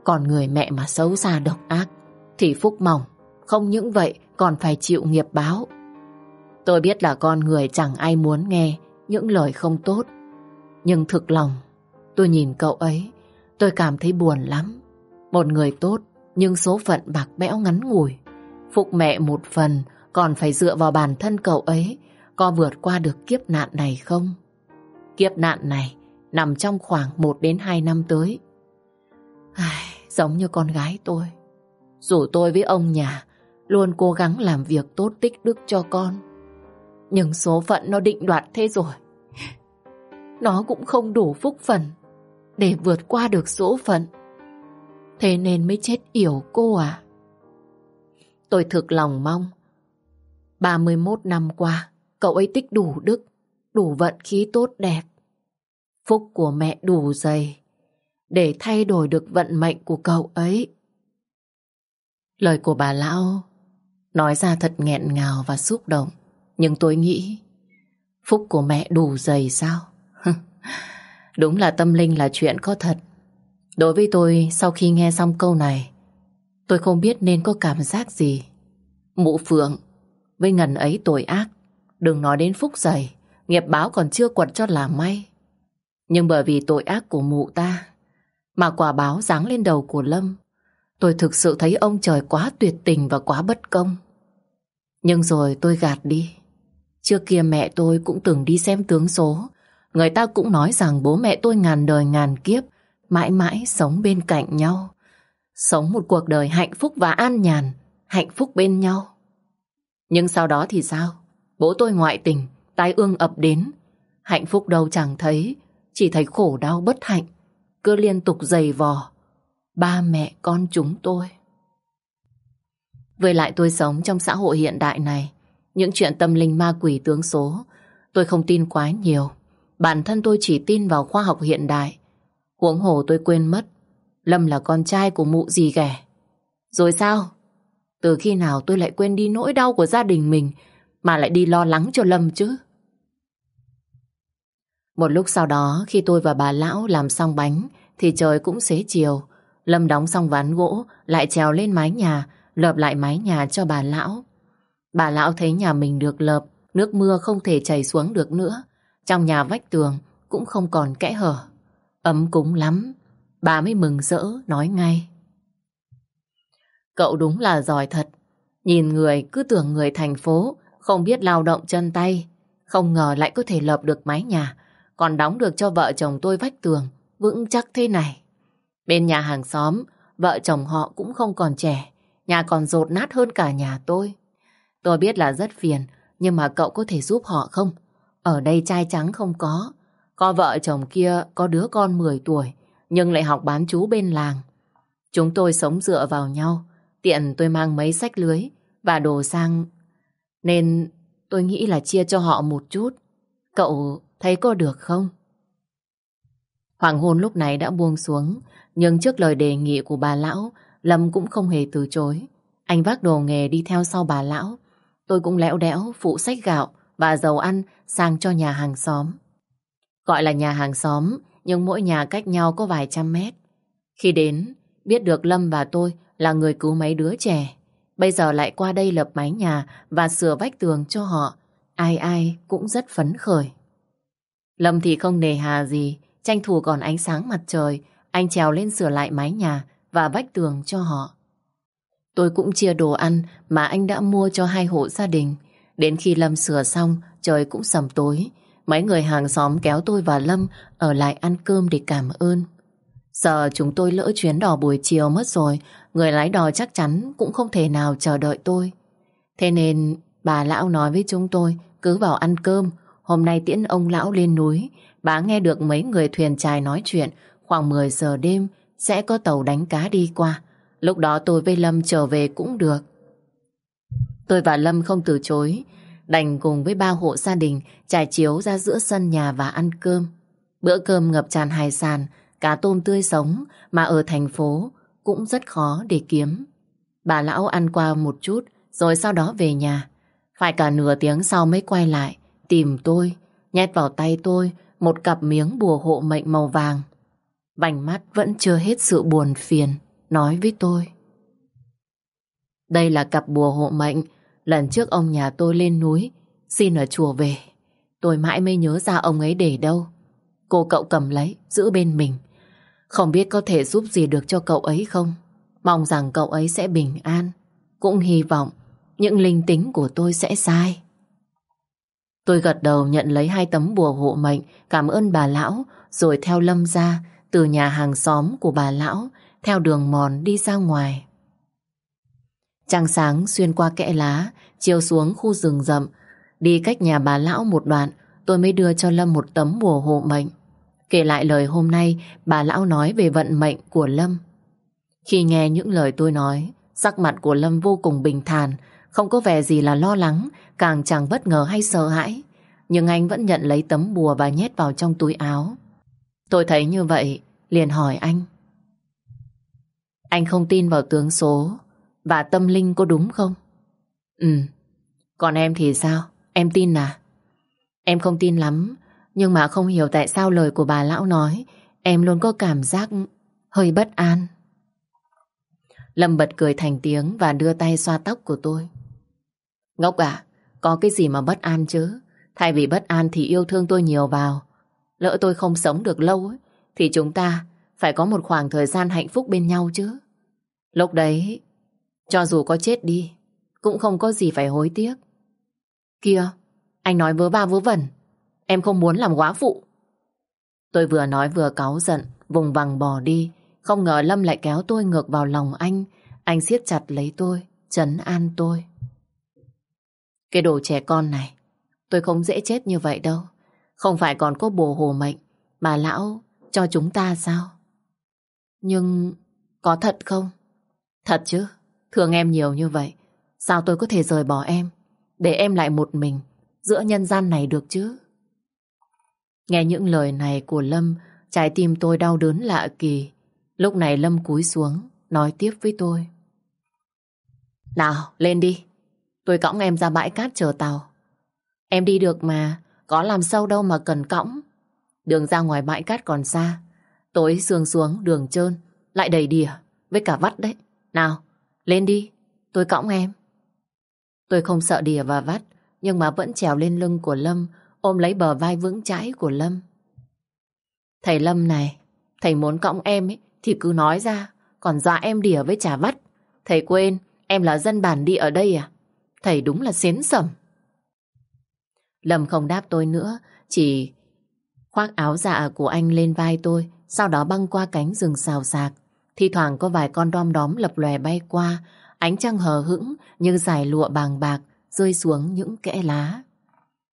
Còn người mẹ mà xấu xa độc ác, thì phúc mỏng. Không những vậy, còn phải chịu nghiệp báo. Tôi biết là con người chẳng ai muốn nghe những lời không tốt. Nhưng thực lòng, tôi nhìn cậu ấy Tôi cảm thấy buồn lắm. Một người tốt, nhưng số phận bạc bẽo ngắn ngủi. Phục mẹ một phần, còn phải dựa vào bản thân cậu ấy, có vượt qua được kiếp nạn này không? Kiếp nạn này nằm trong khoảng 1 đến 2 năm tới. Ai, giống như con gái tôi. Dù tôi với ông nhà luôn cố gắng làm việc tốt tích đức cho con. Nhưng số phận nó định đoạt thế rồi. Nó cũng không đủ phúc phần để vượt qua được số phận. Thế nên mới chết yểu cô à? Tôi thực lòng mong 31 năm qua cậu ấy tích đủ đức, đủ vận khí tốt đẹp. Phúc của mẹ đủ dày để thay đổi được vận mệnh của cậu ấy. Lời của bà lão nói ra thật nghẹn ngào và xúc động. Nhưng tôi nghĩ phúc của mẹ đủ dày sao? Đúng là tâm linh là chuyện có thật. Đối với tôi, sau khi nghe xong câu này, tôi không biết nên có cảm giác gì. Mụ Phượng, với ngần ấy tội ác, đừng nói đến phúc dày, nghiệp báo còn chưa quật cho là may. Nhưng bởi vì tội ác của mụ ta, mà quả báo giáng lên đầu của Lâm, tôi thực sự thấy ông trời quá tuyệt tình và quá bất công. Nhưng rồi tôi gạt đi. Trước kia mẹ tôi cũng từng đi xem tướng số, Người ta cũng nói rằng bố mẹ tôi ngàn đời ngàn kiếp mãi mãi sống bên cạnh nhau. Sống một cuộc đời hạnh phúc và an nhàn, hạnh phúc bên nhau. Nhưng sau đó thì sao? Bố tôi ngoại tình, tai ương ập đến. Hạnh phúc đâu chẳng thấy, chỉ thấy khổ đau bất hạnh, cứ liên tục dày vò. Ba mẹ con chúng tôi. Với lại tôi sống trong xã hội hiện đại này, những chuyện tâm linh ma quỷ tướng số, tôi không tin quá nhiều. Bản thân tôi chỉ tin vào khoa học hiện đại. Huống hồ tôi quên mất, Lâm là con trai của mụ gì ghẻ. Rồi sao? Từ khi nào tôi lại quên đi nỗi đau của gia đình mình mà lại đi lo lắng cho Lâm chứ? Một lúc sau đó, khi tôi và bà lão làm xong bánh, thì trời cũng xế chiều. Lâm đóng xong ván gỗ, lại trèo lên mái nhà, lợp lại mái nhà cho bà lão. Bà lão thấy nhà mình được lợp, nước mưa không thể chảy xuống được nữa. Trong nhà vách tường cũng không còn kẽ hở. Ấm cúng lắm. Bà mới mừng rỡ, nói ngay. Cậu đúng là giỏi thật. Nhìn người, cứ tưởng người thành phố không biết lao động chân tay. Không ngờ lại có thể lợp được mái nhà còn đóng được cho vợ chồng tôi vách tường vững chắc thế này. Bên nhà hàng xóm, vợ chồng họ cũng không còn trẻ, nhà còn rột nát hơn cả nhà tôi. Tôi biết là rất phiền, nhưng mà cậu có thể giúp họ không? Ở đây trai trắng không có. Có vợ chồng kia có đứa con 10 tuổi, nhưng lại học bán chú bên làng. Chúng tôi sống dựa vào nhau, tiện tôi mang mấy sách lưới và đồ sang. Nên tôi nghĩ là chia cho họ một chút. Cậu thấy có được không? Hoàng hôn lúc này đã buông xuống, nhưng trước lời đề nghị của bà lão, Lâm cũng không hề từ chối. Anh vác đồ nghề đi theo sau bà lão. Tôi cũng lẽo đẽo phụ sách gạo và dầu ăn sang cho nhà hàng xóm. Gọi là nhà hàng xóm, nhưng mỗi nhà cách nhau có vài trăm mét. Khi đến, biết được Lâm và tôi là người cứu mấy đứa trẻ. Bây giờ lại qua đây lập mái nhà và sửa vách tường cho họ. Ai ai cũng rất phấn khởi. Lâm thì không nề hà gì, tranh thủ còn ánh sáng mặt trời, anh trèo lên sửa lại mái nhà và vách tường cho họ. Tôi cũng chia đồ ăn mà anh đã mua cho hai hộ gia đình. Đến khi Lâm sửa xong, trời cũng sầm tối. Mấy người hàng xóm kéo tôi và Lâm ở lại ăn cơm để cảm ơn. Giờ chúng tôi lỡ chuyến đò buổi chiều mất rồi, người lái đò chắc chắn cũng không thể nào chờ đợi tôi. Thế nên bà lão nói với chúng tôi cứ vào ăn cơm, Hôm nay tiễn ông lão lên núi, bà nghe được mấy người thuyền trài nói chuyện, khoảng 10 giờ đêm sẽ có tàu đánh cá đi qua. Lúc đó tôi với Lâm trở về cũng được. Tôi và Lâm không từ chối, đành cùng với ba hộ gia đình trải chiếu ra giữa sân nhà và ăn cơm. Bữa cơm ngập tràn hải sản, cá tôm tươi sống mà ở thành phố cũng rất khó để kiếm. Bà lão ăn qua một chút rồi sau đó về nhà. Phải cả nửa tiếng sau mới quay lại tìm tôi, nhét vào tay tôi một cặp miếng bùa hộ mệnh màu vàng. Vành mắt vẫn chưa hết sự buồn phiền, nói với tôi. Đây là cặp bùa hộ mệnh, lần trước ông nhà tôi lên núi, xin ở chùa về. Tôi mãi mới nhớ ra ông ấy để đâu. Cô cậu cầm lấy, giữ bên mình. Không biết có thể giúp gì được cho cậu ấy không? Mong rằng cậu ấy sẽ bình an. Cũng hy vọng những linh tính của tôi sẽ sai. Tôi gật đầu nhận lấy hai tấm bùa hộ mệnh, cảm ơn bà lão, rồi theo Lâm ra, từ nhà hàng xóm của bà lão, theo đường mòn đi ra ngoài. Trăng sáng xuyên qua kẽ lá, chiếu xuống khu rừng rậm, đi cách nhà bà lão một đoạn, tôi mới đưa cho Lâm một tấm bùa hộ mệnh. Kể lại lời hôm nay, bà lão nói về vận mệnh của Lâm. Khi nghe những lời tôi nói, sắc mặt của Lâm vô cùng bình thản, không có vẻ gì là lo lắng, càng chẳng bất ngờ hay sợ hãi. Nhưng anh vẫn nhận lấy tấm bùa và nhét vào trong túi áo. Tôi thấy như vậy, liền hỏi anh. Anh không tin vào tướng số và tâm linh có đúng không? Ừ, còn em thì sao? Em tin à? Em không tin lắm, nhưng mà không hiểu tại sao lời của bà lão nói, em luôn có cảm giác hơi bất an. Lâm bật cười thành tiếng và đưa tay xoa tóc của tôi. Ngốc à, có cái gì mà bất an chứ? Thay vì bất an thì yêu thương tôi nhiều vào. Lỡ tôi không sống được lâu ấy, thì chúng ta phải có một khoảng thời gian hạnh phúc bên nhau chứ. Lúc đấy, cho dù có chết đi, cũng không có gì phải hối tiếc. Kia, anh nói vớ ba vớ vẩn. Em không muốn làm quá phụ. Tôi vừa nói vừa cáu giận, vùng vằng bỏ đi. Không ngờ Lâm lại kéo tôi ngược vào lòng anh. Anh siết chặt lấy tôi, chấn an tôi. Cái đồ trẻ con này, tôi không dễ chết như vậy đâu. Không phải còn có bồ hồ mệnh, bà lão cho chúng ta sao? Nhưng có thật không? Thật chứ, thương em nhiều như vậy. Sao tôi có thể rời bỏ em, để em lại một mình giữa nhân gian này được chứ? Nghe những lời này của Lâm, trái tim tôi đau đớn lạ kỳ. Lúc này Lâm cúi xuống, nói tiếp với tôi. Nào, lên đi. Tôi cõng em ra bãi cát chờ tàu. Em đi được mà, có làm sâu đâu mà cần cõng. Đường ra ngoài bãi cát còn xa. Tối sương xuống đường trơn, lại đầy đìa, với cả vắt đấy. Nào, lên đi, tôi cõng em. Tôi không sợ đìa và vắt, nhưng mà vẫn trèo lên lưng của Lâm, ôm lấy bờ vai vững chãi của Lâm. Thầy Lâm này, thầy muốn cõng em ấy, thì cứ nói ra, còn dọa em đỉa với trà vắt. Thầy quên, em là dân bản địa ở đây à? Thầy đúng là xến sẩm. Lâm không đáp tôi nữa, chỉ khoác áo dạ của anh lên vai tôi, sau đó băng qua cánh rừng xào xạc. Thì thoảng có vài con đom đóm lập lòe bay qua, ánh trăng hờ hững như dài lụa bàng bạc rơi xuống những kẽ lá.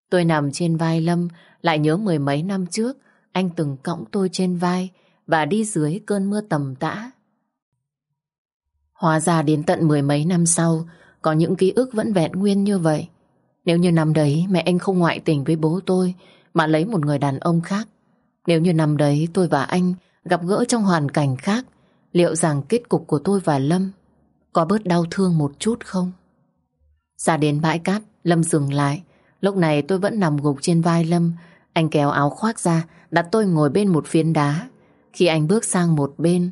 Tôi nằm trên vai Lâm, lại nhớ mười mấy năm trước, anh từng cõng tôi trên vai và đi dưới cơn mưa tầm tã. Hóa ra đến tận mười mấy năm sau, có những ký ức vẫn vẹn nguyên như vậy. Nếu như năm đấy mẹ anh không ngoại tình với bố tôi mà lấy một người đàn ông khác. Nếu như năm đấy tôi và anh gặp gỡ trong hoàn cảnh khác, liệu rằng kết cục của tôi và Lâm có bớt đau thương một chút không? Ra đến bãi cát, Lâm dừng lại. Lúc này tôi vẫn nằm gục trên vai Lâm. Anh kéo áo khoác ra, đặt tôi ngồi bên một phiến đá. Khi anh bước sang một bên,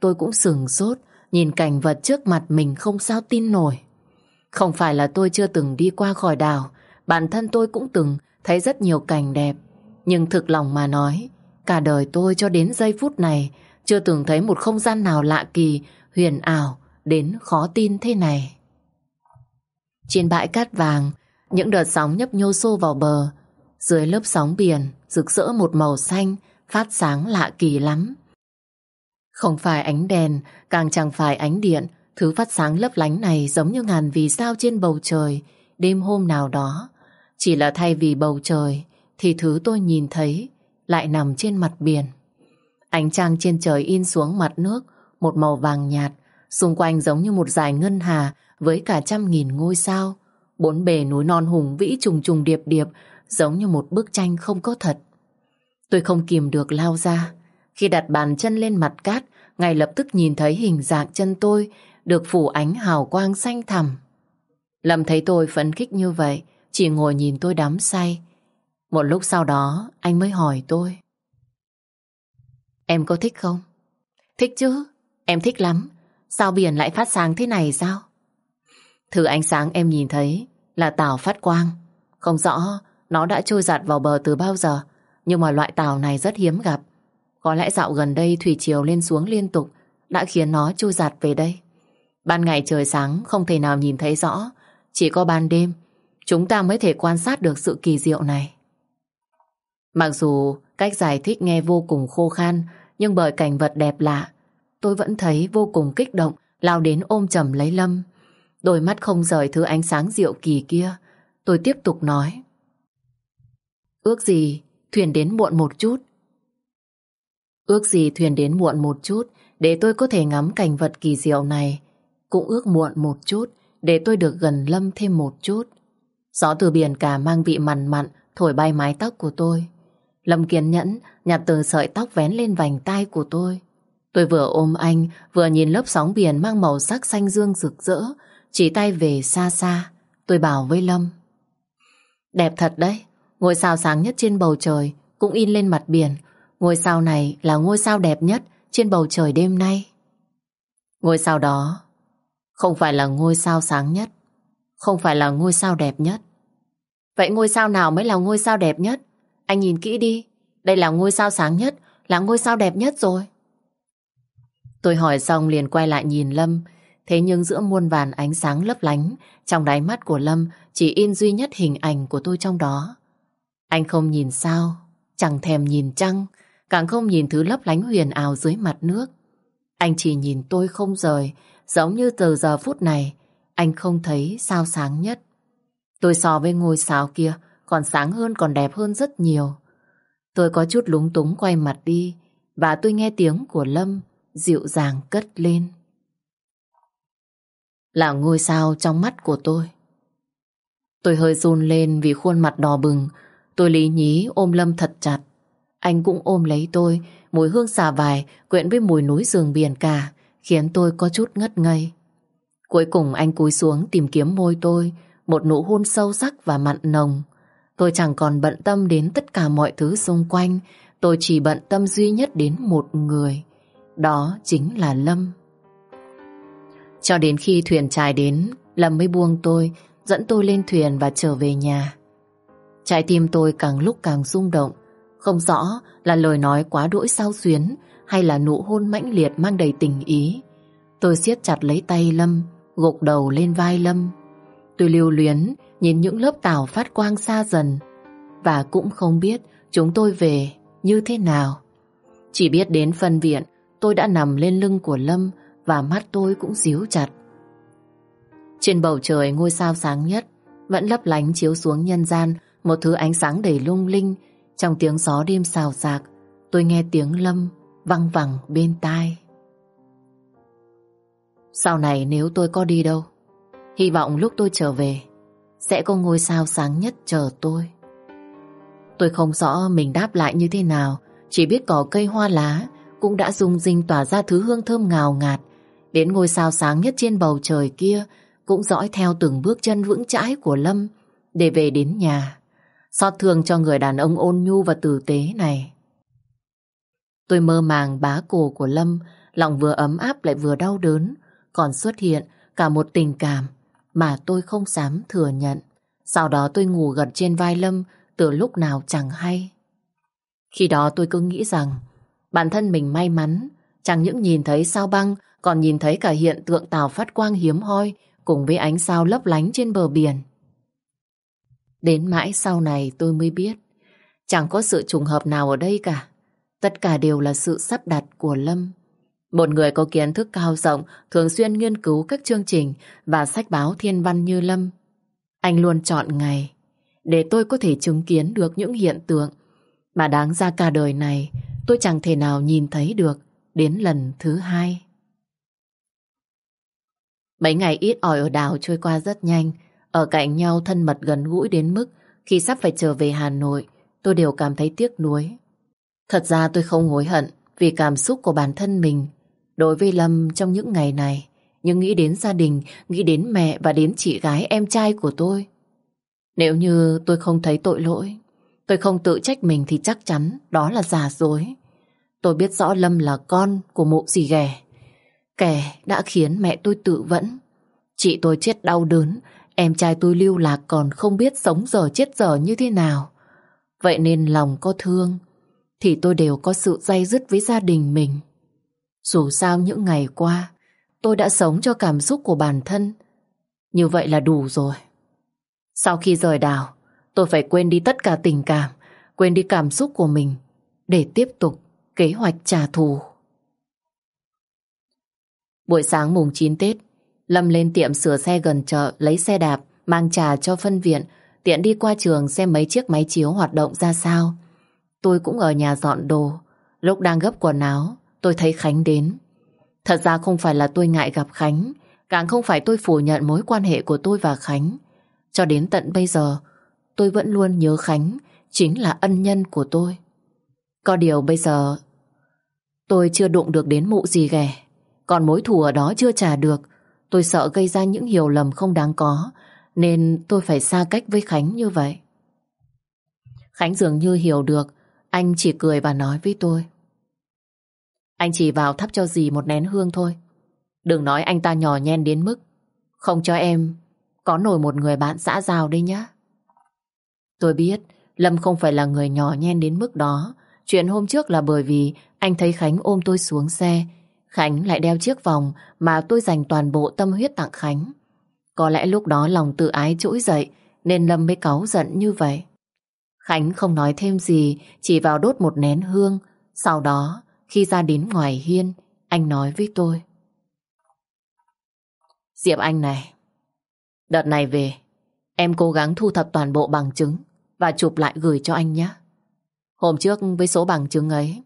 tôi cũng sừng sốt, nhìn cảnh vật trước mặt mình không sao tin nổi. Không phải là tôi chưa từng đi qua khỏi đảo, bản thân tôi cũng từng thấy rất nhiều cảnh đẹp. Nhưng thực lòng mà nói, cả đời tôi cho đến giây phút này chưa từng thấy một không gian nào lạ kỳ, huyền ảo đến khó tin thế này. Trên bãi cát vàng, những đợt sóng nhấp nhô xô vào bờ. Dưới lớp sóng biển, rực rỡ một màu xanh, phát sáng lạ kỳ lắm. Không phải ánh đèn, càng chẳng phải ánh điện, thứ phát sáng lấp lánh này giống như ngàn vì sao trên bầu trời, đêm hôm nào đó. Chỉ là thay vì bầu trời, thì thứ tôi nhìn thấy lại nằm trên mặt biển. Ánh trăng trên trời in xuống mặt nước, một màu vàng nhạt, xung quanh giống như một dải ngân hà với cả trăm nghìn ngôi sao. Bốn bề núi non hùng vĩ trùng trùng điệp điệp, giống như một bức tranh không có thật. Tôi không kìm được lao ra. Khi đặt bàn chân lên mặt cát, ngay lập tức nhìn thấy hình dạng chân tôi được phủ ánh hào quang xanh thẳm. Lâm thấy tôi phấn khích như vậy, chỉ ngồi nhìn tôi đắm say. Một lúc sau đó, anh mới hỏi tôi. Em có thích không? Thích chứ, em thích lắm. Sao biển lại phát sáng thế này sao? Thử ánh sáng em nhìn thấy là tàu phát quang. Không rõ nó đã trôi giặt vào bờ từ bao giờ, nhưng mà loại tàu này rất hiếm gặp. Có lẽ dạo gần đây thủy triều lên xuống liên tục đã khiến nó trôi giặt về đây. Ban ngày trời sáng không thể nào nhìn thấy rõ, chỉ có ban đêm chúng ta mới thể quan sát được sự kỳ diệu này. Mặc dù cách giải thích nghe vô cùng khô khan, nhưng bởi cảnh vật đẹp lạ, tôi vẫn thấy vô cùng kích động, lao đến ôm chầm lấy Lâm. Đôi mắt không rời thứ ánh sáng diệu kỳ kia. Tôi tiếp tục nói. Ước gì thuyền đến muộn một chút. Ước gì thuyền đến muộn một chút để tôi có thể ngắm cảnh vật kỳ diệu này. Cũng ước muộn một chút để tôi được gần Lâm thêm một chút. Gió từ biển cả mang vị mặn mặn thổi bay mái tóc của tôi. Lâm kiên nhẫn nhặt từng sợi tóc vén lên vành tai của tôi. Tôi vừa ôm anh, vừa nhìn lớp sóng biển mang màu sắc xanh dương rực rỡ, chỉ tay về xa xa. Tôi bảo với Lâm. Đẹp thật đấy, ngôi sao sáng nhất trên bầu trời cũng in lên mặt biển. Ngôi sao này là ngôi sao đẹp nhất trên bầu trời đêm nay. Ngôi sao đó không phải là ngôi sao sáng nhất, không phải là ngôi sao đẹp nhất. Vậy ngôi sao nào mới là ngôi sao đẹp nhất? Anh nhìn kỹ đi, đây là ngôi sao sáng nhất, là ngôi sao đẹp nhất rồi. Tôi hỏi xong liền quay lại nhìn Lâm, thế nhưng giữa muôn vàn ánh sáng lấp lánh, trong đáy mắt của Lâm chỉ in duy nhất hình ảnh của tôi trong đó. Anh không nhìn sao, chẳng thèm nhìn trăng, càng không nhìn thứ lấp lánh huyền ảo dưới mặt nước. Anh chỉ nhìn tôi không rời, giống như từ giờ phút này, anh không thấy sao sáng nhất. Tôi so với ngôi sao kia, còn sáng hơn còn đẹp hơn rất nhiều. Tôi có chút lúng túng quay mặt đi, và tôi nghe tiếng của Lâm dịu dàng cất lên. Là ngôi sao trong mắt của tôi. Tôi hơi run lên vì khuôn mặt đỏ bừng. Tôi lý nhí ôm Lâm thật chặt. Anh cũng ôm lấy tôi, mùi hương xà vài quyện với mùi núi rừng biển cả, khiến tôi có chút ngất ngây. Cuối cùng anh cúi xuống tìm kiếm môi tôi, một nụ hôn sâu sắc và mặn nồng. Tôi chẳng còn bận tâm đến tất cả mọi thứ xung quanh, tôi chỉ bận tâm duy nhất đến một người. Đó chính là Lâm. Cho đến khi thuyền trài đến, Lâm mới buông tôi, dẫn tôi lên thuyền và trở về nhà. Trái tim tôi càng lúc càng rung động, không rõ là lời nói quá đỗi sao xuyến hay là nụ hôn mãnh liệt mang đầy tình ý. Tôi siết chặt lấy tay Lâm, gục đầu lên vai Lâm. Tôi lưu luyến nhìn những lớp tàu phát quang xa dần và cũng không biết chúng tôi về như thế nào. Chỉ biết đến phân viện tôi đã nằm lên lưng của Lâm và mắt tôi cũng díu chặt. Trên bầu trời ngôi sao sáng nhất vẫn lấp lánh chiếu xuống nhân gian một thứ ánh sáng đầy lung linh trong tiếng gió đêm xào xạc, tôi nghe tiếng Lâm văng vẳng bên tai. Sau này nếu tôi có đi đâu, hy vọng lúc tôi trở về sẽ có ngôi sao sáng nhất chờ tôi. Tôi không rõ mình đáp lại như thế nào, chỉ biết có cây hoa lá cũng đã rung rinh tỏa ra thứ hương thơm ngào ngạt đến ngôi sao sáng nhất trên bầu trời kia cũng dõi theo từng bước chân vững chãi của Lâm để về đến nhà. Xót thương cho người đàn ông ôn nhu và tử tế này. Tôi mơ màng bá cổ của Lâm, lòng vừa ấm áp lại vừa đau đớn, còn xuất hiện cả một tình cảm mà tôi không dám thừa nhận. Sau đó tôi ngủ gật trên vai Lâm từ lúc nào chẳng hay. Khi đó tôi cứ nghĩ rằng bản thân mình may mắn, chẳng những nhìn thấy sao băng còn nhìn thấy cả hiện tượng tàu phát quang hiếm hoi cùng với ánh sao lấp lánh trên bờ biển. Đến mãi sau này tôi mới biết chẳng có sự trùng hợp nào ở đây cả. Tất cả đều là sự sắp đặt của Lâm. Một người có kiến thức cao rộng, thường xuyên nghiên cứu các chương trình và sách báo thiên văn như Lâm. Anh luôn chọn ngày để tôi có thể chứng kiến được những hiện tượng mà đáng ra cả đời này tôi chẳng thể nào nhìn thấy được đến lần thứ hai. Mấy ngày ít ỏi ở đảo trôi qua rất nhanh, ở cạnh nhau thân mật gần gũi đến mức khi sắp phải trở về Hà Nội, tôi đều cảm thấy tiếc nuối. Thật ra tôi không hối hận vì cảm xúc của bản thân mình đối với Lâm trong những ngày này, nhưng nghĩ đến gia đình, nghĩ đến mẹ và đến chị gái em trai của tôi. Nếu như tôi không thấy tội lỗi, tôi không tự trách mình thì chắc chắn đó là giả dối. Tôi biết rõ Lâm là con của mụ gì ghẻ. Kẻ đã khiến mẹ tôi tự vẫn. Chị tôi chết đau đớn, em trai tôi lưu lạc còn không biết sống giờ chết giờ như thế nào. Vậy nên lòng có thương, thì tôi đều có sự dây dứt với gia đình mình. Dù sao những ngày qua, tôi đã sống cho cảm xúc của bản thân. Như vậy là đủ rồi. Sau khi rời đảo, tôi phải quên đi tất cả tình cảm, quên đi cảm xúc của mình để tiếp tục kế hoạch trả thù. Buổi sáng mùng 9 Tết, Lâm lên tiệm sửa xe gần chợ lấy xe đạp, mang trà cho phân viện, tiện đi qua trường xem mấy chiếc máy chiếu hoạt động ra sao. Tôi cũng ở nhà dọn đồ, lúc đang gấp quần áo, tôi thấy Khánh đến. Thật ra không phải là tôi ngại gặp Khánh, càng không phải tôi phủ nhận mối quan hệ của tôi và Khánh. Cho đến tận bây giờ, tôi vẫn luôn nhớ Khánh chính là ân nhân của tôi. Có điều bây giờ tôi chưa đụng được đến mụ gì ghẻ. Còn mối thù ở đó chưa trả được. Tôi sợ gây ra những hiểu lầm không đáng có, Nên tôi phải xa cách với Khánh như vậy. Khánh dường như hiểu được. Anh chỉ cười và nói với tôi. Anh chỉ vào thắp cho dì một nén hương thôi. Đừng nói anh ta nhỏ nhen đến mức Không cho em Có nổi một người bạn xã giao đấy nhá. Tôi biết Lâm không phải là người nhỏ nhen đến mức đó. Chuyện hôm trước là bởi vì Anh thấy Khánh ôm tôi xuống xe Khánh lại đeo chiếc vòng mà tôi dành toàn bộ tâm huyết tặng Khánh. Có lẽ lúc đó lòng tự ái trỗi dậy nên Lâm mới cáu giận như vậy. Khánh không nói thêm gì, chỉ vào đốt một nén hương, Sau đó, khi ra đến ngoài hiên, anh nói với tôi. Diệp Anh này, đợt này về, em cố gắng thu thập toàn bộ bằng chứng và chụp lại gửi cho anh nhé. Hôm trước với số bằng chứng ấy,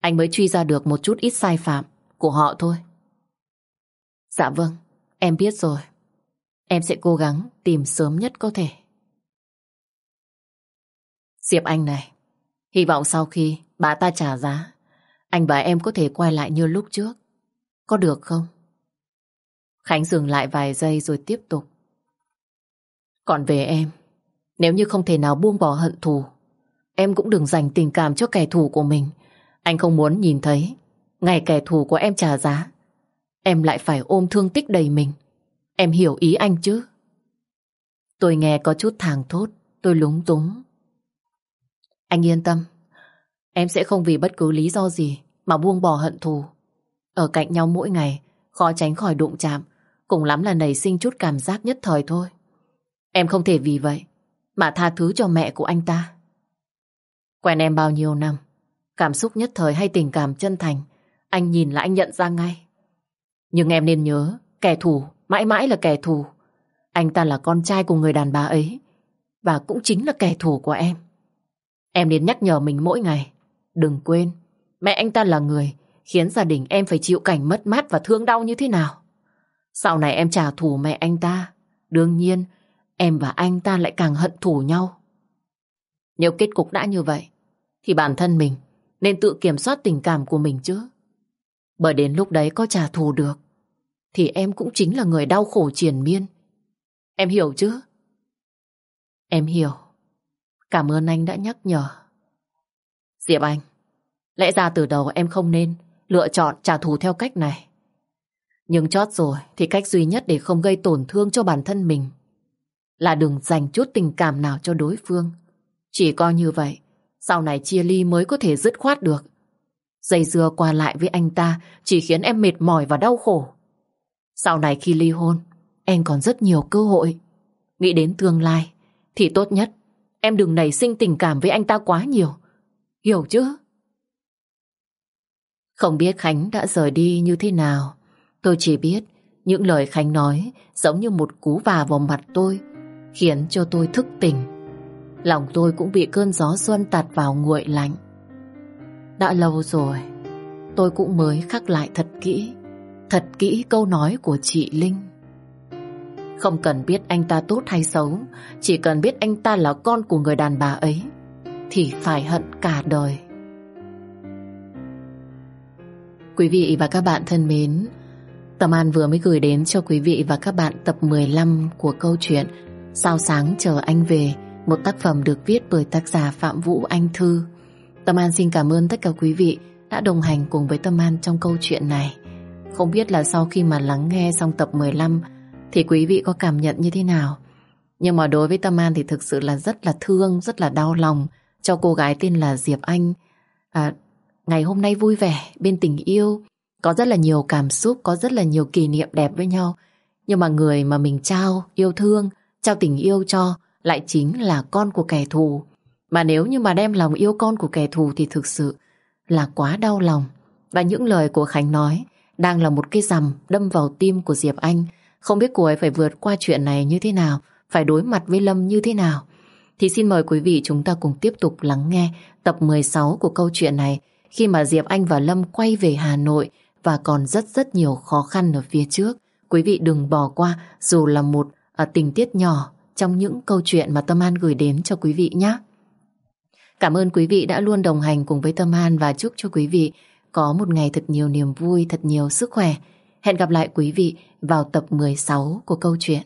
anh mới truy ra được một chút ít sai phạm của họ thôi. Dạ vâng, em biết rồi. Em sẽ cố gắng tìm sớm nhất có thể. Diệp Anh này, hy vọng sau khi bà ta trả giá, anh và em có thể quay lại như lúc trước. Có được không? Khánh dừng lại vài giây rồi tiếp tục. Còn về em, nếu như không thể nào buông bỏ hận thù, em cũng đừng dành tình cảm cho kẻ thù của mình. Anh không muốn nhìn thấy ngày kẻ thù của em trả giá. Em lại phải ôm thương tích đầy mình. Em hiểu ý anh chứ? Tôi nghe có chút thàng thốt, tôi lúng túng. Anh yên tâm, em sẽ không vì bất cứ lý do gì mà buông bỏ hận thù. Ở cạnh nhau mỗi ngày, khó tránh khỏi đụng chạm, cùng lắm là nảy sinh chút cảm giác nhất thời thôi. Em không thể vì vậy mà tha thứ cho mẹ của anh ta. Quen em bao nhiêu năm, cảm xúc nhất thời hay tình cảm chân thành, anh nhìn là anh nhận ra ngay. Nhưng em nên nhớ, kẻ thù mãi mãi là kẻ thù. Anh ta là con trai của người đàn bà ấy và cũng chính là kẻ thù của em. Em nên nhắc nhở mình mỗi ngày. Đừng quên, mẹ anh ta là người khiến gia đình em phải chịu cảnh mất mát và thương đau như thế nào. Sau này em trả thù mẹ anh ta, đương nhiên em và anh ta lại càng hận thù nhau. Nếu kết cục đã như vậy, thì bản thân mình nên tự kiểm soát tình cảm của mình chứ. Bởi đến lúc đấy có trả thù được, thì em cũng chính là người đau khổ triền miên. Em hiểu chứ? Em hiểu. Cảm ơn anh đã nhắc nhở. Diệp Anh, lẽ ra từ đầu em không nên lựa chọn trả thù theo cách này. Nhưng chót rồi thì cách duy nhất để không gây tổn thương cho bản thân mình là đừng dành chút tình cảm nào cho đối phương. Chỉ coi như vậy, sau này chia ly mới có thể dứt khoát được. Dây dưa qua lại với anh ta chỉ khiến em mệt mỏi và đau khổ. Sau này khi ly hôn, em còn rất nhiều cơ hội. Nghĩ đến tương lai, thì tốt nhất em đừng nảy sinh tình cảm với anh ta quá nhiều. Hiểu chứ? Không biết Khánh đã rời đi như thế nào. Tôi chỉ biết những lời Khánh nói giống như một cú vả vào mặt tôi, khiến cho tôi thức tỉnh. Lòng tôi cũng bị cơn gió xuân tạt vào nguội lạnh. Đã lâu rồi, tôi cũng mới khắc lại thật kỹ, thật kỹ câu nói của chị Linh. Không cần biết anh ta tốt hay xấu, chỉ cần biết anh ta là con của người đàn bà ấy, thì phải hận cả đời. Quý vị và các bạn thân mến, Tâm An vừa mới gửi đến cho quý vị và các bạn tập 15 của câu chuyện Sao sáng chờ anh về, một tác phẩm được viết bởi tác giả Phạm Vũ Anh Thư. Tâm An xin cảm ơn tất cả quý vị đã đồng hành cùng với Tâm An trong câu chuyện này. Không biết là sau khi mà lắng nghe xong tập 15 thì quý vị có cảm nhận như thế nào? Nhưng mà đối với Tâm An thì thực sự là rất là thương, rất là đau lòng cho cô gái tên là Diệp Anh. À, ngày hôm nay vui vẻ bên tình yêu, có rất là nhiều cảm xúc, có rất là nhiều kỷ niệm đẹp với nhau. Nhưng mà người mà mình trao yêu thương, trao tình yêu cho lại chính là con của kẻ thù. Mà nếu như mà đem lòng yêu con của kẻ thù thì thực sự là quá đau lòng. Và những lời của Khánh nói đang là một cái rằm đâm vào tim của Diệp Anh. Không biết cô ấy phải vượt qua chuyện này như thế nào, phải đối mặt với Lâm như thế nào. Thì xin mời quý vị chúng ta cùng tiếp tục lắng nghe tập 16 của câu chuyện này khi mà Diệp Anh và Lâm quay về Hà Nội và còn rất rất nhiều khó khăn ở phía trước. Quý vị đừng bỏ qua dù là một à, tình tiết nhỏ trong những câu chuyện mà Tâm An gửi đến cho quý vị nhé. Cảm ơn quý vị đã luôn đồng hành cùng với Tâm An và chúc cho quý vị có một ngày thật nhiều niềm vui, thật nhiều sức khỏe. Hẹn gặp lại quý vị vào tập 16 của câu chuyện.